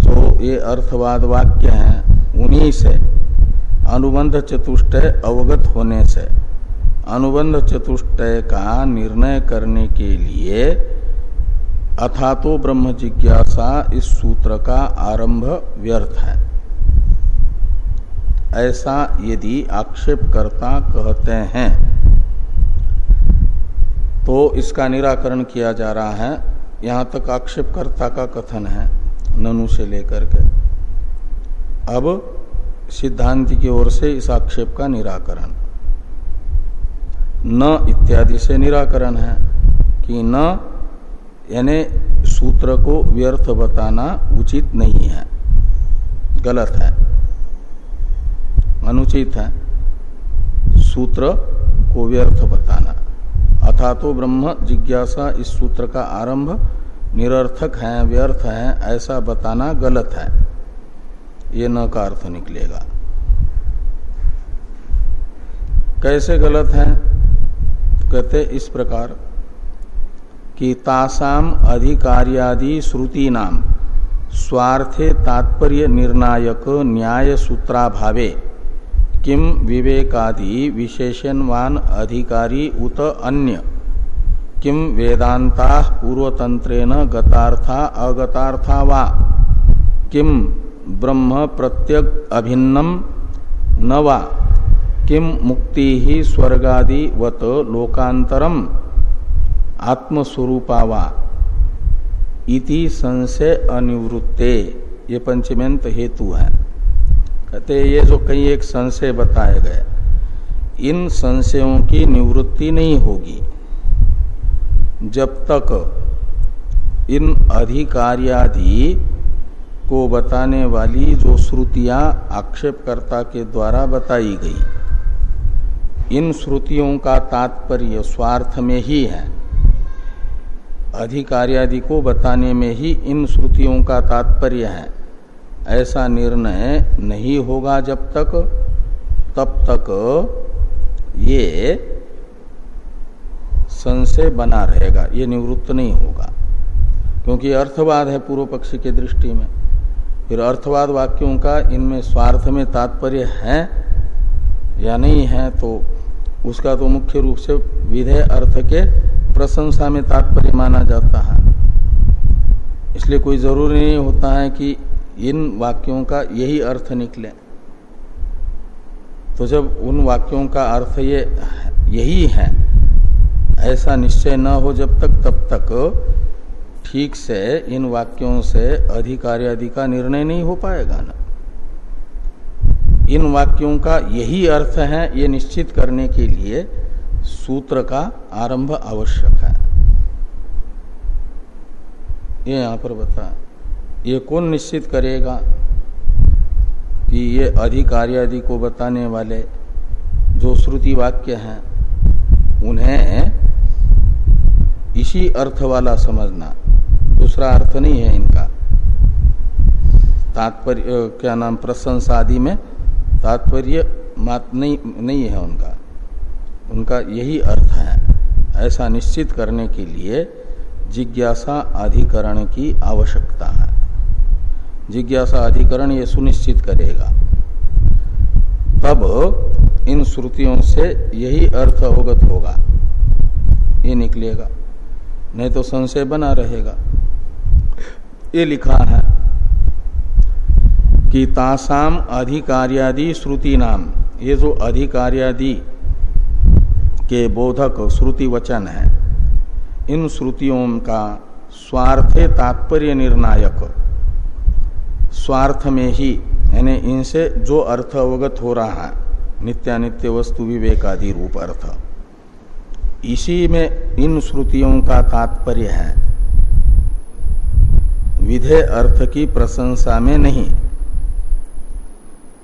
जो ये अर्थवाद वाक्य हैं उन्हीं से। अनुबंध चतुष्टय अवगत होने से। अनुबंध चतुष्टय का निर्णय करने के लिए अथा तो ब्रह्म जिज्ञासा इस सूत्र का आरंभ व्यर्थ है। ऐसा यदि आक्षेपकर्ता कहते हैं तो इसका निराकरण किया जा रहा है। यहाँ तक आक्षेपकर्ता का कथन है, ननु से लेकर के। अब सिद्धांत की ओर से इस आक्षेप का निराकरण। न इत्यादि से निराकरण है कि न, यानी सूत्र को व्यर्थ बताना उचित नहीं है। गलत है। अनुचित है। सूत्र को व्यर्थ बताना। अथा तो ब्रह्म जिज्ञासा इस सूत्र का आरंभ निरर्थक है, व्यर्थ है, ऐसा बताना गलत है। ये न का अर्थ निकलेगा। कैसे गलत है? कहते इस प्रकार कि तासाम अधिकार्यादि श्रुति नाम स्वार्थे तात्पर्य निर्णायक न्याय सूत्राभावे किम विवेकादि विशेषणवान अधिकारी उत अन्य किम वेदांता पूर्वतंत्रेण गतार्था अगतार्था वा किम ब्रह्म प्रत्यक अभिन्नम न वा किम मुक्ति ही स्वर्गादि वत लोकांतरम, आत्मस्वरूपावा, इति संशय अनिवृत्ते। ये पंचमेंत हेतु है। कहते ये जो कई एक संशय बताए गए इन संशयों की निवृत्ति नहीं होगी। जब तक इन अधिकार्यादि को बताने वाली जो श्रुतियाँ आक्षेपकर्ता के द्वारा बताई गई। इन श्रुतियों का तात्पर्य स्वार्थ में ही है। अधिकार्यादि को बताने में ही इन श्रुतियों का तात्पर्य है। ऐसा निर्णय नहीं होगा जब तक, तब तक ये संशय बना रहेगा, ये निवृत्त नहीं होगा। क्योंकि अर्थवाद है पूर्व पक्षी के दृष्टि में। फिर अर्थवाद वाक्यों का इनमें स्वार्थ में तात्पर्य है या नहीं है तो उसका तो मुख्य रूप से विधेय अर्थ के प्रशंसा में तात्पर्य माना जाता है। इसलिए कोई ज़रूरी नहीं होता है कि इन वाक्यों का यही अर्थ निकले। तो जब उन वाक्यों का अर्थ ये यही है, ऐसा निश्चय न हो जब तक, तब तक ठीक से इन वाक्यों से अधिकारी आदि का निर्णय नहीं हो पाएगा ना। इन वाक्यों का यही अर्थ है, ये निश्चित करने के लिए सूत्र का आरंभ आवश्यक है। ये यहाँ पर बता, ये कौन निश्चित करेगा कि ये अधिकारी आदि को बताने वाले जो श्रुति वाक्य हैं, उन्हें इसी अर्थ वाला समझना। दूसरा अर्थ नहीं है इनका। तात्पर्य क्या नाम, प्रशंसा आदि में तात्पर्य मात नहीं नहीं है उनका। उनका यही अर्थ है, ऐसा निश्चित करने के लिए जिज्ञासा अधिकरण की आवश्यकता है। जिज्ञासा अधिकरण ये सुनिश्चित करेगा। तब इन श्रुतियों से यही अर्थ अवगत होगा। ये निकलेगा, नहीं तो संशय बना रहेगा। ये लिखा है कि तासाम अधिकार्यादि श्रुति नाम, ये जो अधिकार्यादि के बोधक श्रुति वचन है, इन श्रुतियों का स्वार्थे तात्पर्य निर्णायक, स्वार्थ में ही, यानी इनसे जो अर्थ अवगत हो रहा है, नित्यानित्य वस्तु विवेकादि रूप अर्थ। इसी में इन श्रुतियों का तात्पर्य है विधेय अर्थ की प्रशंसा में नहीं।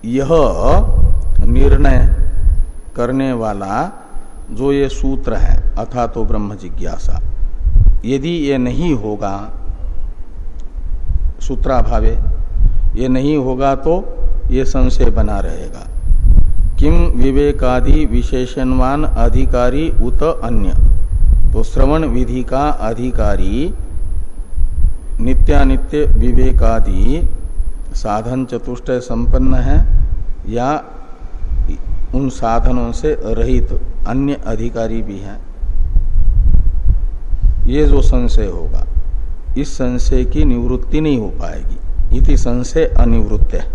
यह निर्णय करने वाला जो ये सूत्र है अथा तो ब्रह्म जिज्ञासा। यदि ये नहीं होगा, सूत्राभावे, ये नहीं होगा तो ये संशय बना रहेगा। किम विवेकादि विशेषणवान अधिकारी उत अन्य? तो श्रवण विधि का अधिकारी नित्यानित्य विवेकादि साधन चतुष्ट संपन्न है या उन साधनों से रहित अन्य अधिकारी भी हैं। ये जो संशय होगा, इस संशय की निवृत्ति नहीं हो पाएगी। इति संशय अनिवृत्त है।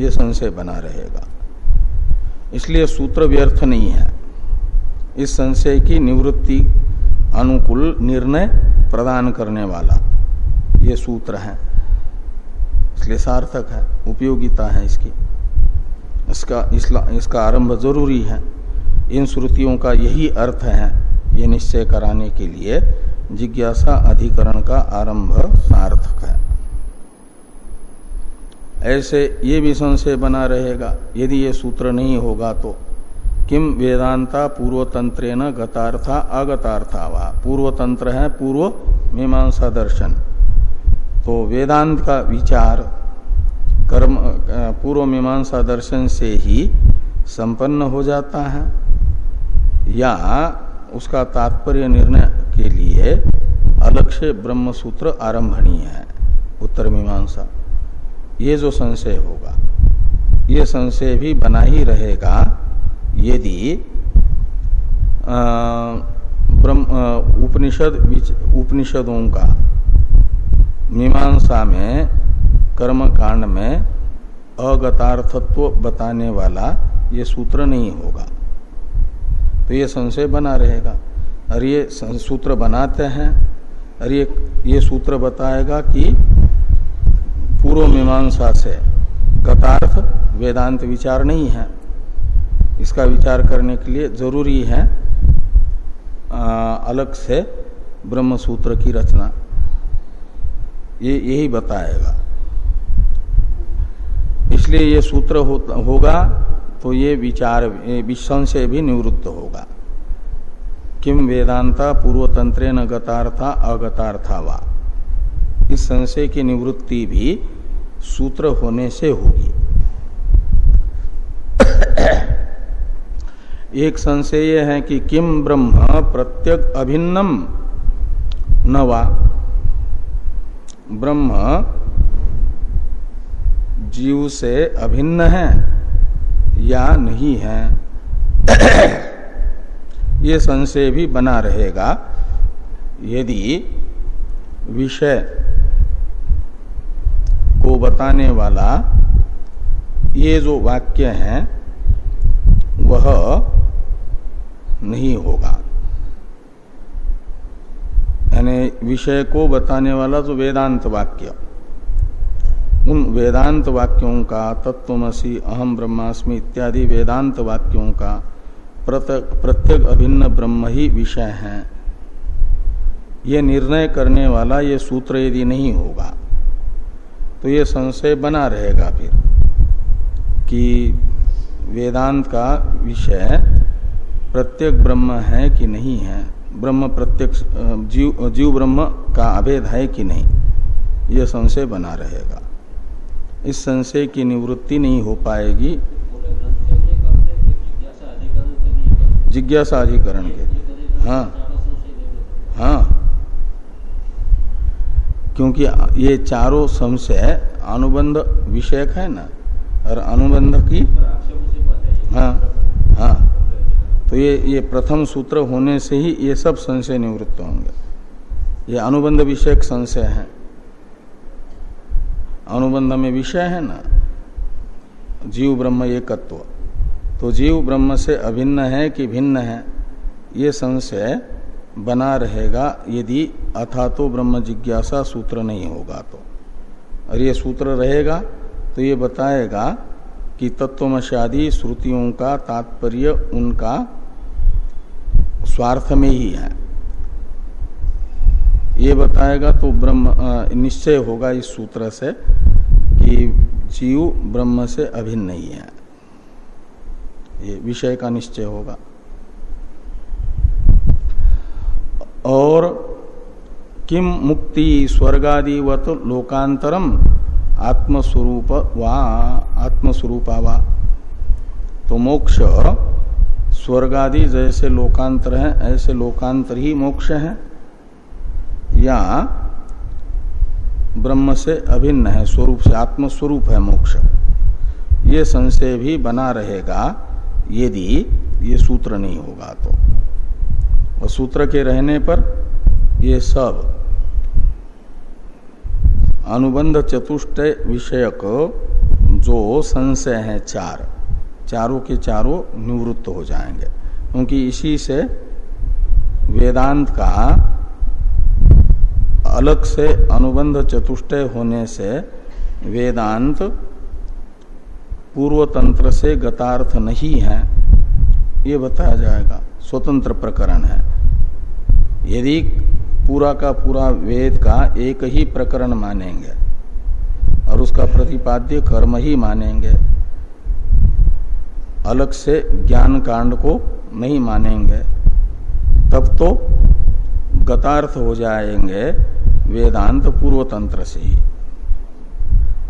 ये संशय बना रहेगा। इसलिए सूत्र व्यर्थ नहीं है। इस संशय की निवृत्ति अनुकूल निर्णय प्रदान करने वाला ये सूत्र है। इसलिए सार्थक है उपयोगिता है इसकी। इसका इसला, इसका आरंभ ज़रूरी है। इन श्रुतियों का यही अर्थ है ये निश्चय कराने के लिए जिज्ञासा अधिकरण का आरंभ सार्थक है। ऐसे ये भी संशय बना रहेगा यदि ये सूत्र नहीं होगा तो। किम वेदांता पूर्वतंत्र गतार्था अगतार्था वा। पूर्वतंत्र है पूर्व मीमांसा दर्शन। तो वेदांत का विचार कर्म पूर्व मीमांसा दर्शन से ही संपन्न हो जाता है, या उसका तात्पर्य निर्णय के लिए से ब्रह्म सूत्र आरंभणीय है, उत्तर मीमांसा। ये जो संशय होगा, ये संशय भी बना ही रहेगा, यदि उपनिषद उपनिषदों का मीमांसा में कर्म कांड में अगतार्थत्व बताने वाला ये सूत्र नहीं होगा। तो ये संशय बना रहेगा। और ये सूत्र बनाते हैं और ये ये सूत्र बताएगा कि पूर्व मीमांसा से गतार्थ वेदांत विचार नहीं है। इसका विचार करने के लिए ज़रूरी है आ, अलग से ब्रह्म सूत्र की रचना। ये यही बताएगा। इसलिए ये सूत्र हो, होगा तो ये विचार संशय भी निवृत्त होगा। किम वेदांता पूर्वतंत्रे न गतार्था अगतार्था वा। इस संशय की निवृत्ति भी सूत्र होने से होगी। एक संशय यह है कि किम ब्रह्म प्रत्यक अभिन्नम न वा। ब्रह्म जीव से अभिन्न है या नहीं है? ये संशय भी बना रहेगा। यदि विषय को बताने वाला ये जो वाक्य है, वह नहीं होगा। यानी विषय को बताने वाला जो वेदांत वाक्य। उन वेदांत वाक्यों का तत्वमसी, अहम ब्रह्मास्मि इत्यादि वेदांत वाक्यों का प्रत्येक अभिन्न ब्रह्म ही विषय है। ये निर्णय करने वाला ये सूत्र यदि नहीं होगा तो ये संशय बना रहेगा फिर कि वेदांत का विषय प्रत्येक ब्रह्म है कि नहीं है। ब्रह्म प्रत्यक्ष जीव जीव ब्रह्म का अभेद है कि नहीं? यह संशय बना रहेगा। इस संशय की निवृत्ति नहीं हो पाएगी। जिज्ञासा अधिकरण के हाँ। हाँ। क्योंकि ये चारों संशय अनुबंध विषयक है ना? और अनुबंध की हाँ। तो ये ये प्रथम सूत्र होने से ही ये सब संशय निवृत्त होंगे। ये अनुबंध विषयक संशय है। अनुबंध में विषय है ना? जीव ब्रह्म एकत्व। तो जीव ब्रह्म से अभिन्न है कि भिन्न है? ये संशय बना रहेगा यदि अथा तो ब्रह्म जिज्ञासा सूत्र नहीं होगा तो। और ये सूत्र रहेगा तो ये बताएगा कि तत्वमशादी श्रुतियों का तात्पर्य उनका स्वार्थ में ही है। ये बताएगा तो ब्रह्म निश्चय होगा इस सूत्र से कि जीव ब्रह्म से अभिन्न नहीं है। ये विषय का निश्चय होगा। और किम मुक्ति स्वर्गादिवत लोकांतरम आत्मस्वरूप वा, आत्मस्वरूपा वा। तो मोक्ष स्वर्गादि जैसे लोकांतर है, ऐसे लोकांतर ही मोक्ष है, या ब्रह्म से अभिन्न है, स्वरूप से आत्मस्वरूप है मोक्ष। ये संशय भी बना रहेगा, यदि ये ये सूत्र नहीं होगा तो। और सूत्र के रहने पर ये सब अनुबंध चतुष्ट विषयक जो संशय है चार चारों के चारों निवृत्त हो जाएँगे। क्योंकि इसी से वेदांत का अलग से अनुबंध चतुष्टय होने से वेदांत पूर्व तंत्र से गतार्थ नहीं है। ये बताया जाएगा। स्वतंत्र प्रकरण है। यदि पूरा का पूरा वेद का एक ही प्रकरण मानेंगे और उसका प्रतिपाद्य कर्म ही मानेंगे अलग से ज्ञान कांड को नहीं मानेंगे, तब तो गतार्थ हो जाएँगे वेदांत पूर्व तंत्र से ही।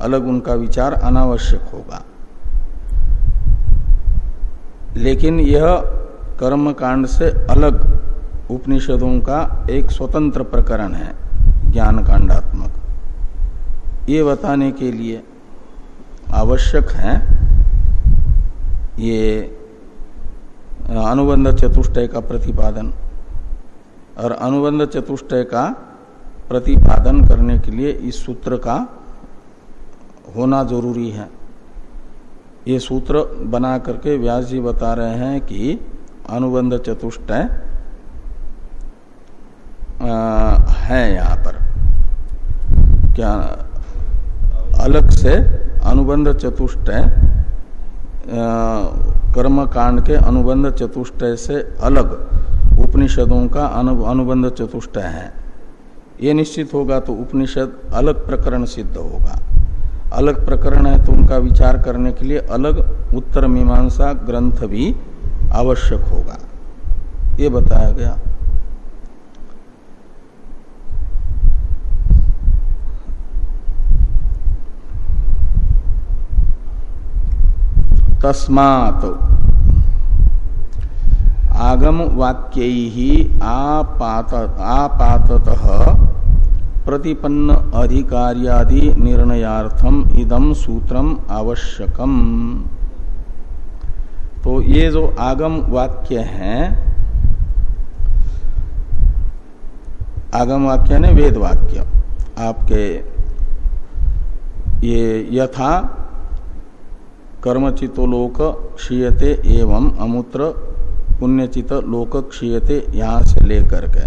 अलग उनका विचार अनावश्यक होगा। लेकिन यह कर्म कांड से अलग उपनिषदों का एक स्वतंत्र प्रकरण है ज्ञान कांडात्मक ये बताने के लिए आवश्यक है ये अनुबंध चतुष्टय का प्रतिपादन और अनुबंध चतुष्टय का प्रतिपादन करने के लिए इस सूत्र का होना ज़रूरी है। ये सूत्र बना करके व्यास जी बता रहे हैं कि अनुबंध चतुष्टय है यहाँ पर। क्या अलग से अनुबंध चतुष्टय कर्म कांड के अनुबंध चतुष्टय से अलग उपनिषदों का अनुबंध चतुष्टय है। ये निश्चित होगा तो उपनिषद अलग प्रकरण सिद्ध होगा। अलग प्रकरण है तो उनका विचार करने के लिए अलग उत्तर मीमांसा ग्रंथ भी आवश्यक होगा। ये बताया गया। तस्मात। आगम वाक्य ही आपात आपातत प्रतिपन्न अधिकार्यादि निर्णयार्थम इदम सूत्रम आवश्यकम। तो ये जो आगम वाक्य है, आगम वाक्य ने वेद वाक्य, आपके ये यथा कर्मचितो लोक क्षीयते एवं अमूत्र पुण्यचित लोक क्षीयते यहाँ से लेकर के।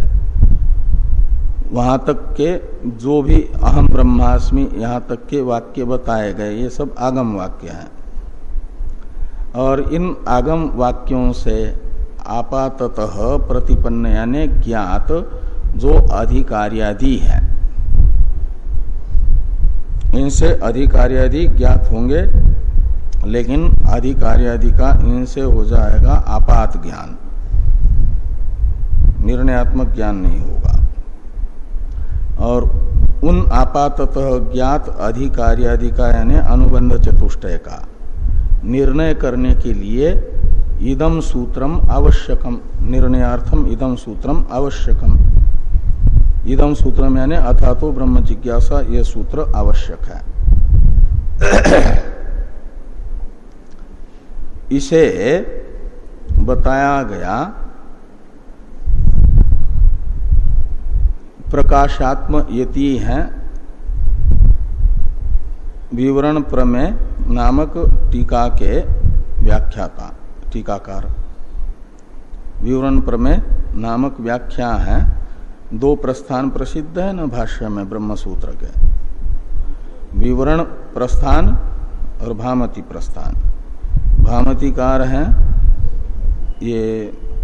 वहाँ तक के जो भी अहम ब्रह्मास्मि यहाँ तक के वाक्य बताए गए, ये सब आगम वाक्य हैं। और इन आगम वाक्यों से आपातः प्रतिपन्न यानी ज्ञात जो अधिकार्यादि है। इनसे अधिकार्यादि ज्ञात होंगे लेकिन अधिकार्यादि का इनसे हो जाएगा आपात ज्ञान। निर्णयात्मक ज्ञान नहीं होगा। और उन आपातः ज्ञात अधिकार्यादि का यानी अनुबंध चतुष्टय का निर्णय करने के लिए इदम सूत्रम आवश्यकम, निर्णयार्थम इदम सूत्रम आवश्यकम। इदम सूत्रम यानी अथा तो ब्रह्म जिज्ञासा यह सूत्र आवश्यक है। इसे बताया गया प्रकाशात्म यति है। विवरण प्रमेय नामक टीका के व्याख्याता, टीकाकार। विवरण प्रमेय नामक व्याख्या है। दो प्रस्थान प्रसिद्ध है न भाष्य में ब्रह्म सूत्र के। विवरण प्रस्थान और भामती प्रस्थान। भामतिकार हैं। ये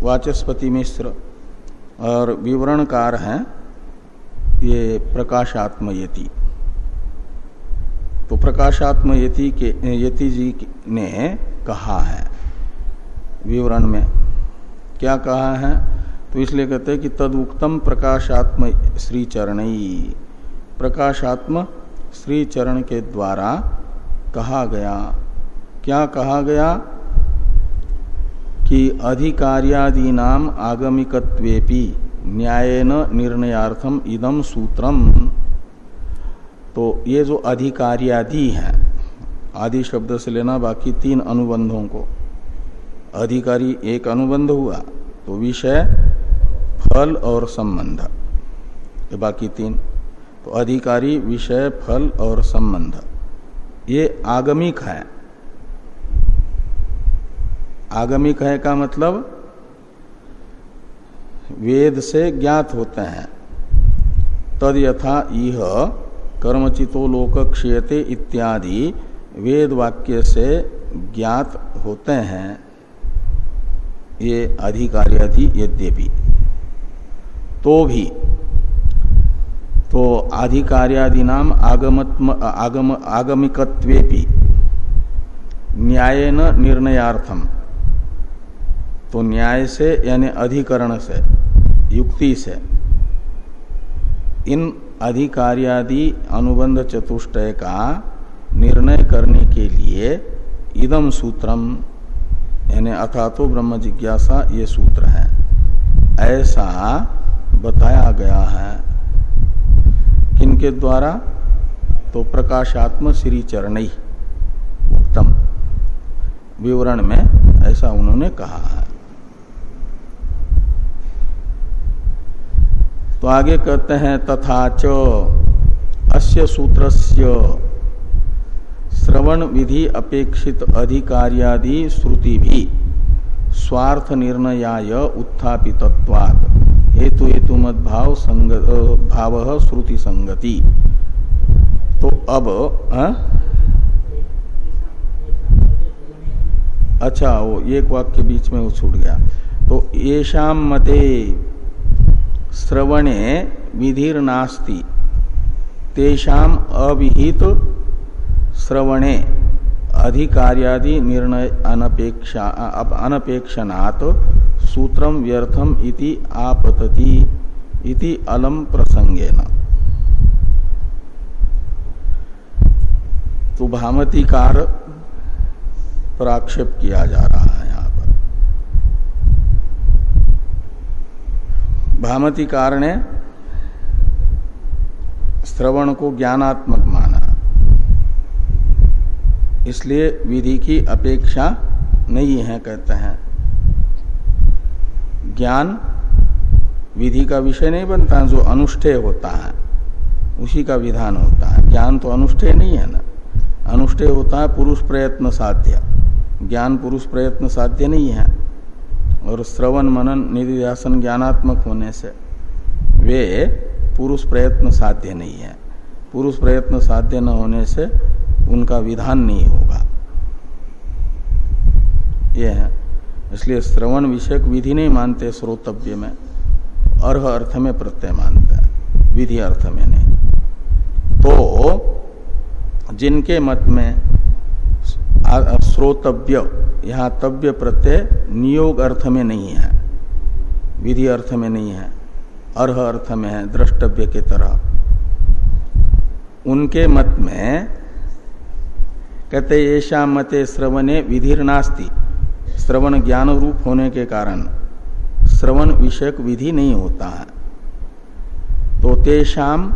वाचस्पति मिश्र और विवरणकार हैं। ये प्रकाशात्म यति तो प्रकाशात्म यति के, यति जी ने कहा है विवरण में। क्या कहा है? तो इसलिए कहते हैं कि तद उत्तम प्रकाशात्म श्री चरण प्रकाशात्म श्री चरण के द्वारा कहा गया क्या कहा गया? कि अधिकार्यादी नाम आगमिकत्वेपि न्यायन निर्णयार्थम इदम सूत्रम। तो ये जो अधिकार्यादि है, आदि शब्द से लेना बाकी तीन अनुबंधों को। अधिकारी एक अनुबंध हुआ तो विषय, फल और संबंध। ये बाकी तीन। तो अधिकारी, विषय, फल और संबंध। ये आगमिक है। आगमिक है का मतलब? वेद से ज्ञात होते हैं। तद यथा यह कर्मचितो लोक क्षयते इत्यादि वेद वाक्य से ज्ञात होते हैं। ये अधिकार्यादि यद्यपि। तो भी तो आधिकार्यादि नाम आगमत्म, आगम, आगमिकत्वेपि न्यायन निर्णयार्थम। तो न्याय से, यानी अधिकरण से, युक्ति से, इन अधिकार्यादि अनुबंध चतुष्टय का निर्णय करने के लिए इदम सूत्रम, यानी अथा तो ब्रह्म जिज्ञासा ये सूत्र है। ऐसा बताया गया है। किनके द्वारा? तो प्रकाशात्म श्री चरण उत्तम विवरण में ऐसा उन्होंने कहा है। तो आगे कहते हैं तथा च अस्य सूत्रस्य, श्रवण विधि अपेक्षित अधिकार्यादि श्रुति भी स्वार्थ निर्णयाय उत्थापितत्वात्। हेतु हेतु मत भाव संगत भाव श्रुति संगति तो अब आ? अच्छा वो एक वाक्य बीच में वो छूट गया। तो ये मते श्रवणे विधिर नास्ति तेषाम अविहित श्रवणे अधिकार्यादि निर्णय अनपेक्षा अनपेक्षनात् सूत्रम व्यर्थम इति आपतति इति अलम प्रसंगेन तो भामतिकार पर आक्षेप किया जा रहा है। भामतिकार ने श्रवण को ज्ञानात्मक माना। इसलिए विधि की अपेक्षा नहीं है कहते हैं। ज्ञान विधि का विषय नहीं बनता, जो अनुष्ठेय होता है, उसी का विधान होता है। ज्ञान तो अनुष्ठेय नहीं है ना। अनुष्ठेय होता है, पुरुष प्रयत्न साध्य। ज्ञान पुरुष प्रयत्न साध्य नहीं है। और श्रवण मनन निधि ध्यान ज्ञानात्मक होने से वे पुरुष प्रयत्न साध्य नहीं है। पुरुष प्रयत्न साध्य न होने से उनका विधान नहीं होगा। यह है। इसलिए श्रवण विषयक विधि नहीं मानते श्रोतव्य में। अर्ह अर्थ में प्रत्यय मानते हैं। विधि अर्थ में नहीं। तो जिनके मत में श्रोतव्य यहाँ तव्य प्रत्यय नियोग अर्थ में नहीं है, विधि अर्थ में नहीं है, अर्ह अर्थ में है, द्रष्टव्य के तरह। उनके मत में कहते ऐसा मते श्रवणे विधिर नास्ति। श्रवण ज्ञान रूप होने के कारण श्रवण विषयक विधि नहीं होता है। तो तेषाम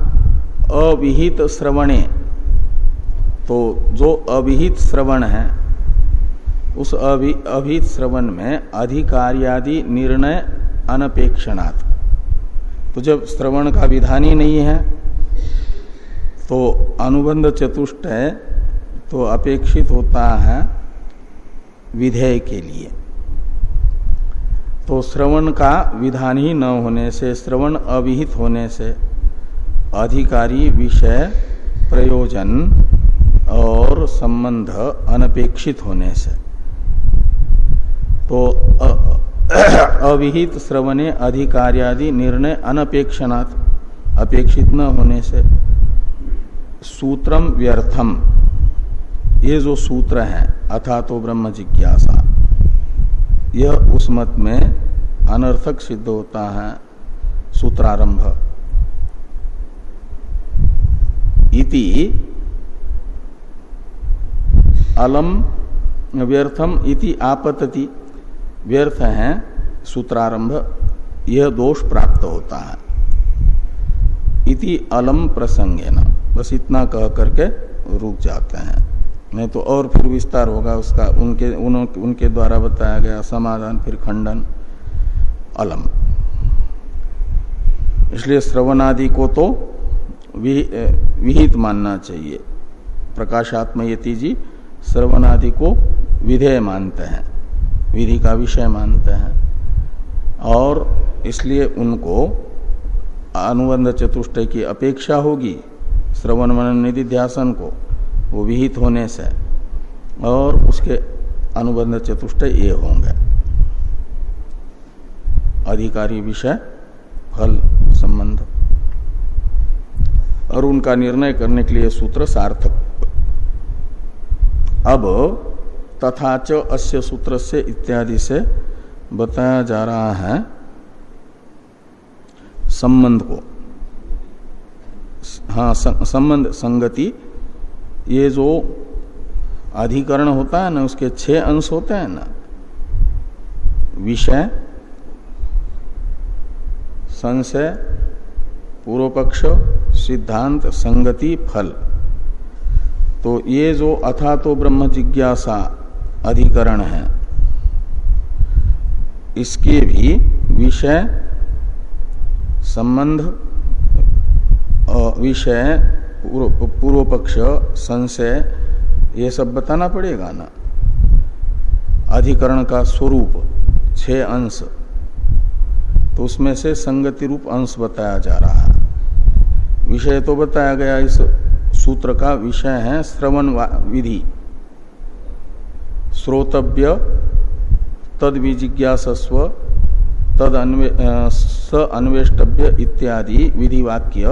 अविहित श्रवणे तो जो अभिहित श्रवण है, उस अभि अभित श्रवण में अधिकार्यादि निर्णय अनपेक्षणात्। तो जब श्रवण का विधान ही नहीं है तो अनुबंध चतुष्ट तो अपेक्षित होता है विधेय के लिए। तो श्रवण का विधान ही न होने से, श्रवण अविहित होने से अधिकारी विषय प्रयोजन और संबंध अनपेक्षित होने से। तो अविहित श्रवणे, अधिकार्यादि निर्णय अनपेक्षणात्, अपेक्षित न होने से। सूत्रम व्यर्थम। ये जो सूत्र है अथा तो ब्रह्म जिज्ञासा, यह उस मत में अनर्थक सिद्ध होता है, सूत्रारंभ। इति अलम व्यर्थम इति आपतति। व्यर्थ है सूत्रारंभ यह दोष प्राप्त होता है। इति अलम प्रसंगे न बस इतना कह करके रुक जाते हैं। नहीं तो और फिर विस्तार होगा उसका। उनके उन, उनके द्वारा बताया गया समाधान फिर खंडन। अलम। इसलिए श्रवणादि को तो विहित मानना चाहिए। प्रकाशात्म यति जी श्रवणादि को विधेय मानते हैं, विधि का विषय मानते हैं। और इसलिए उनको अनुबंध चतुष्टय की अपेक्षा होगी, श्रवण मनन निधि ध्यासन को, वो विहित होने से। और उसके अनुबंध चतुष्टय ये होंगे। अधिकारी विषय, फल संबंध। और उनका निर्णय करने के लिए सूत्र सार्थक। अब तथा च अस्य सूत्र से इत्यादि से बताया जा रहा है संबंध को। हाँ संबंध, संगति, ये जो अधिकरण होता है ना, उसके छह अंश होते हैं ना, विषय, संशय पूर्व पक्ष सिद्धांत, संगति, फल। तो ये जो अथा तो ब्रह्म जिज्ञासा अधिकरण है, इसके भी विषय संबंध विषय, पूर्व पक्ष संशय, ये सब बताना पड़ेगा ना। अधिकरण का स्वरूप, छह अंश तो उसमें से संगति रूप अंश बताया जा रहा है। विषय तो बताया गया इस सूत्र का विषय है श्रवण विधि। श्रोतव्य तद विजिज्ञासस्व तद अन्वे, स अन्वेष्टव्य इत्यादि विधि वाक्य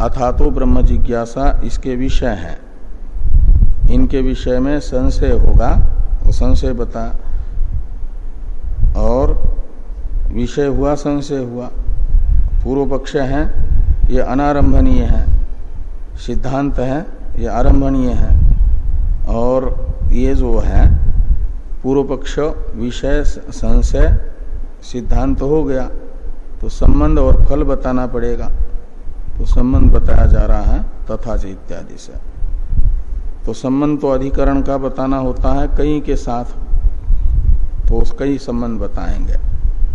अथा तो ब्रह्म जिज्ञासा इसके विषय हैं। इनके विषय में संशय होगा संशय बता। और विषय हुआ संशय हुआ। पूर्व पक्ष है ये अनारंभनीय है। सिद्धांत है, ये आरंभणीय है, और ये जो है पूर्व पक्ष विषय संशय सिद्धांत हो गया तो संबंध और फल बताना पड़ेगा। तो संबंध बताया जा रहा है, तथा से इत्यादि से। तो संबंध तो अधिकरण का बताना होता है कई के साथ तो कई संबंध बताएँगे,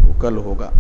वो कल होगा।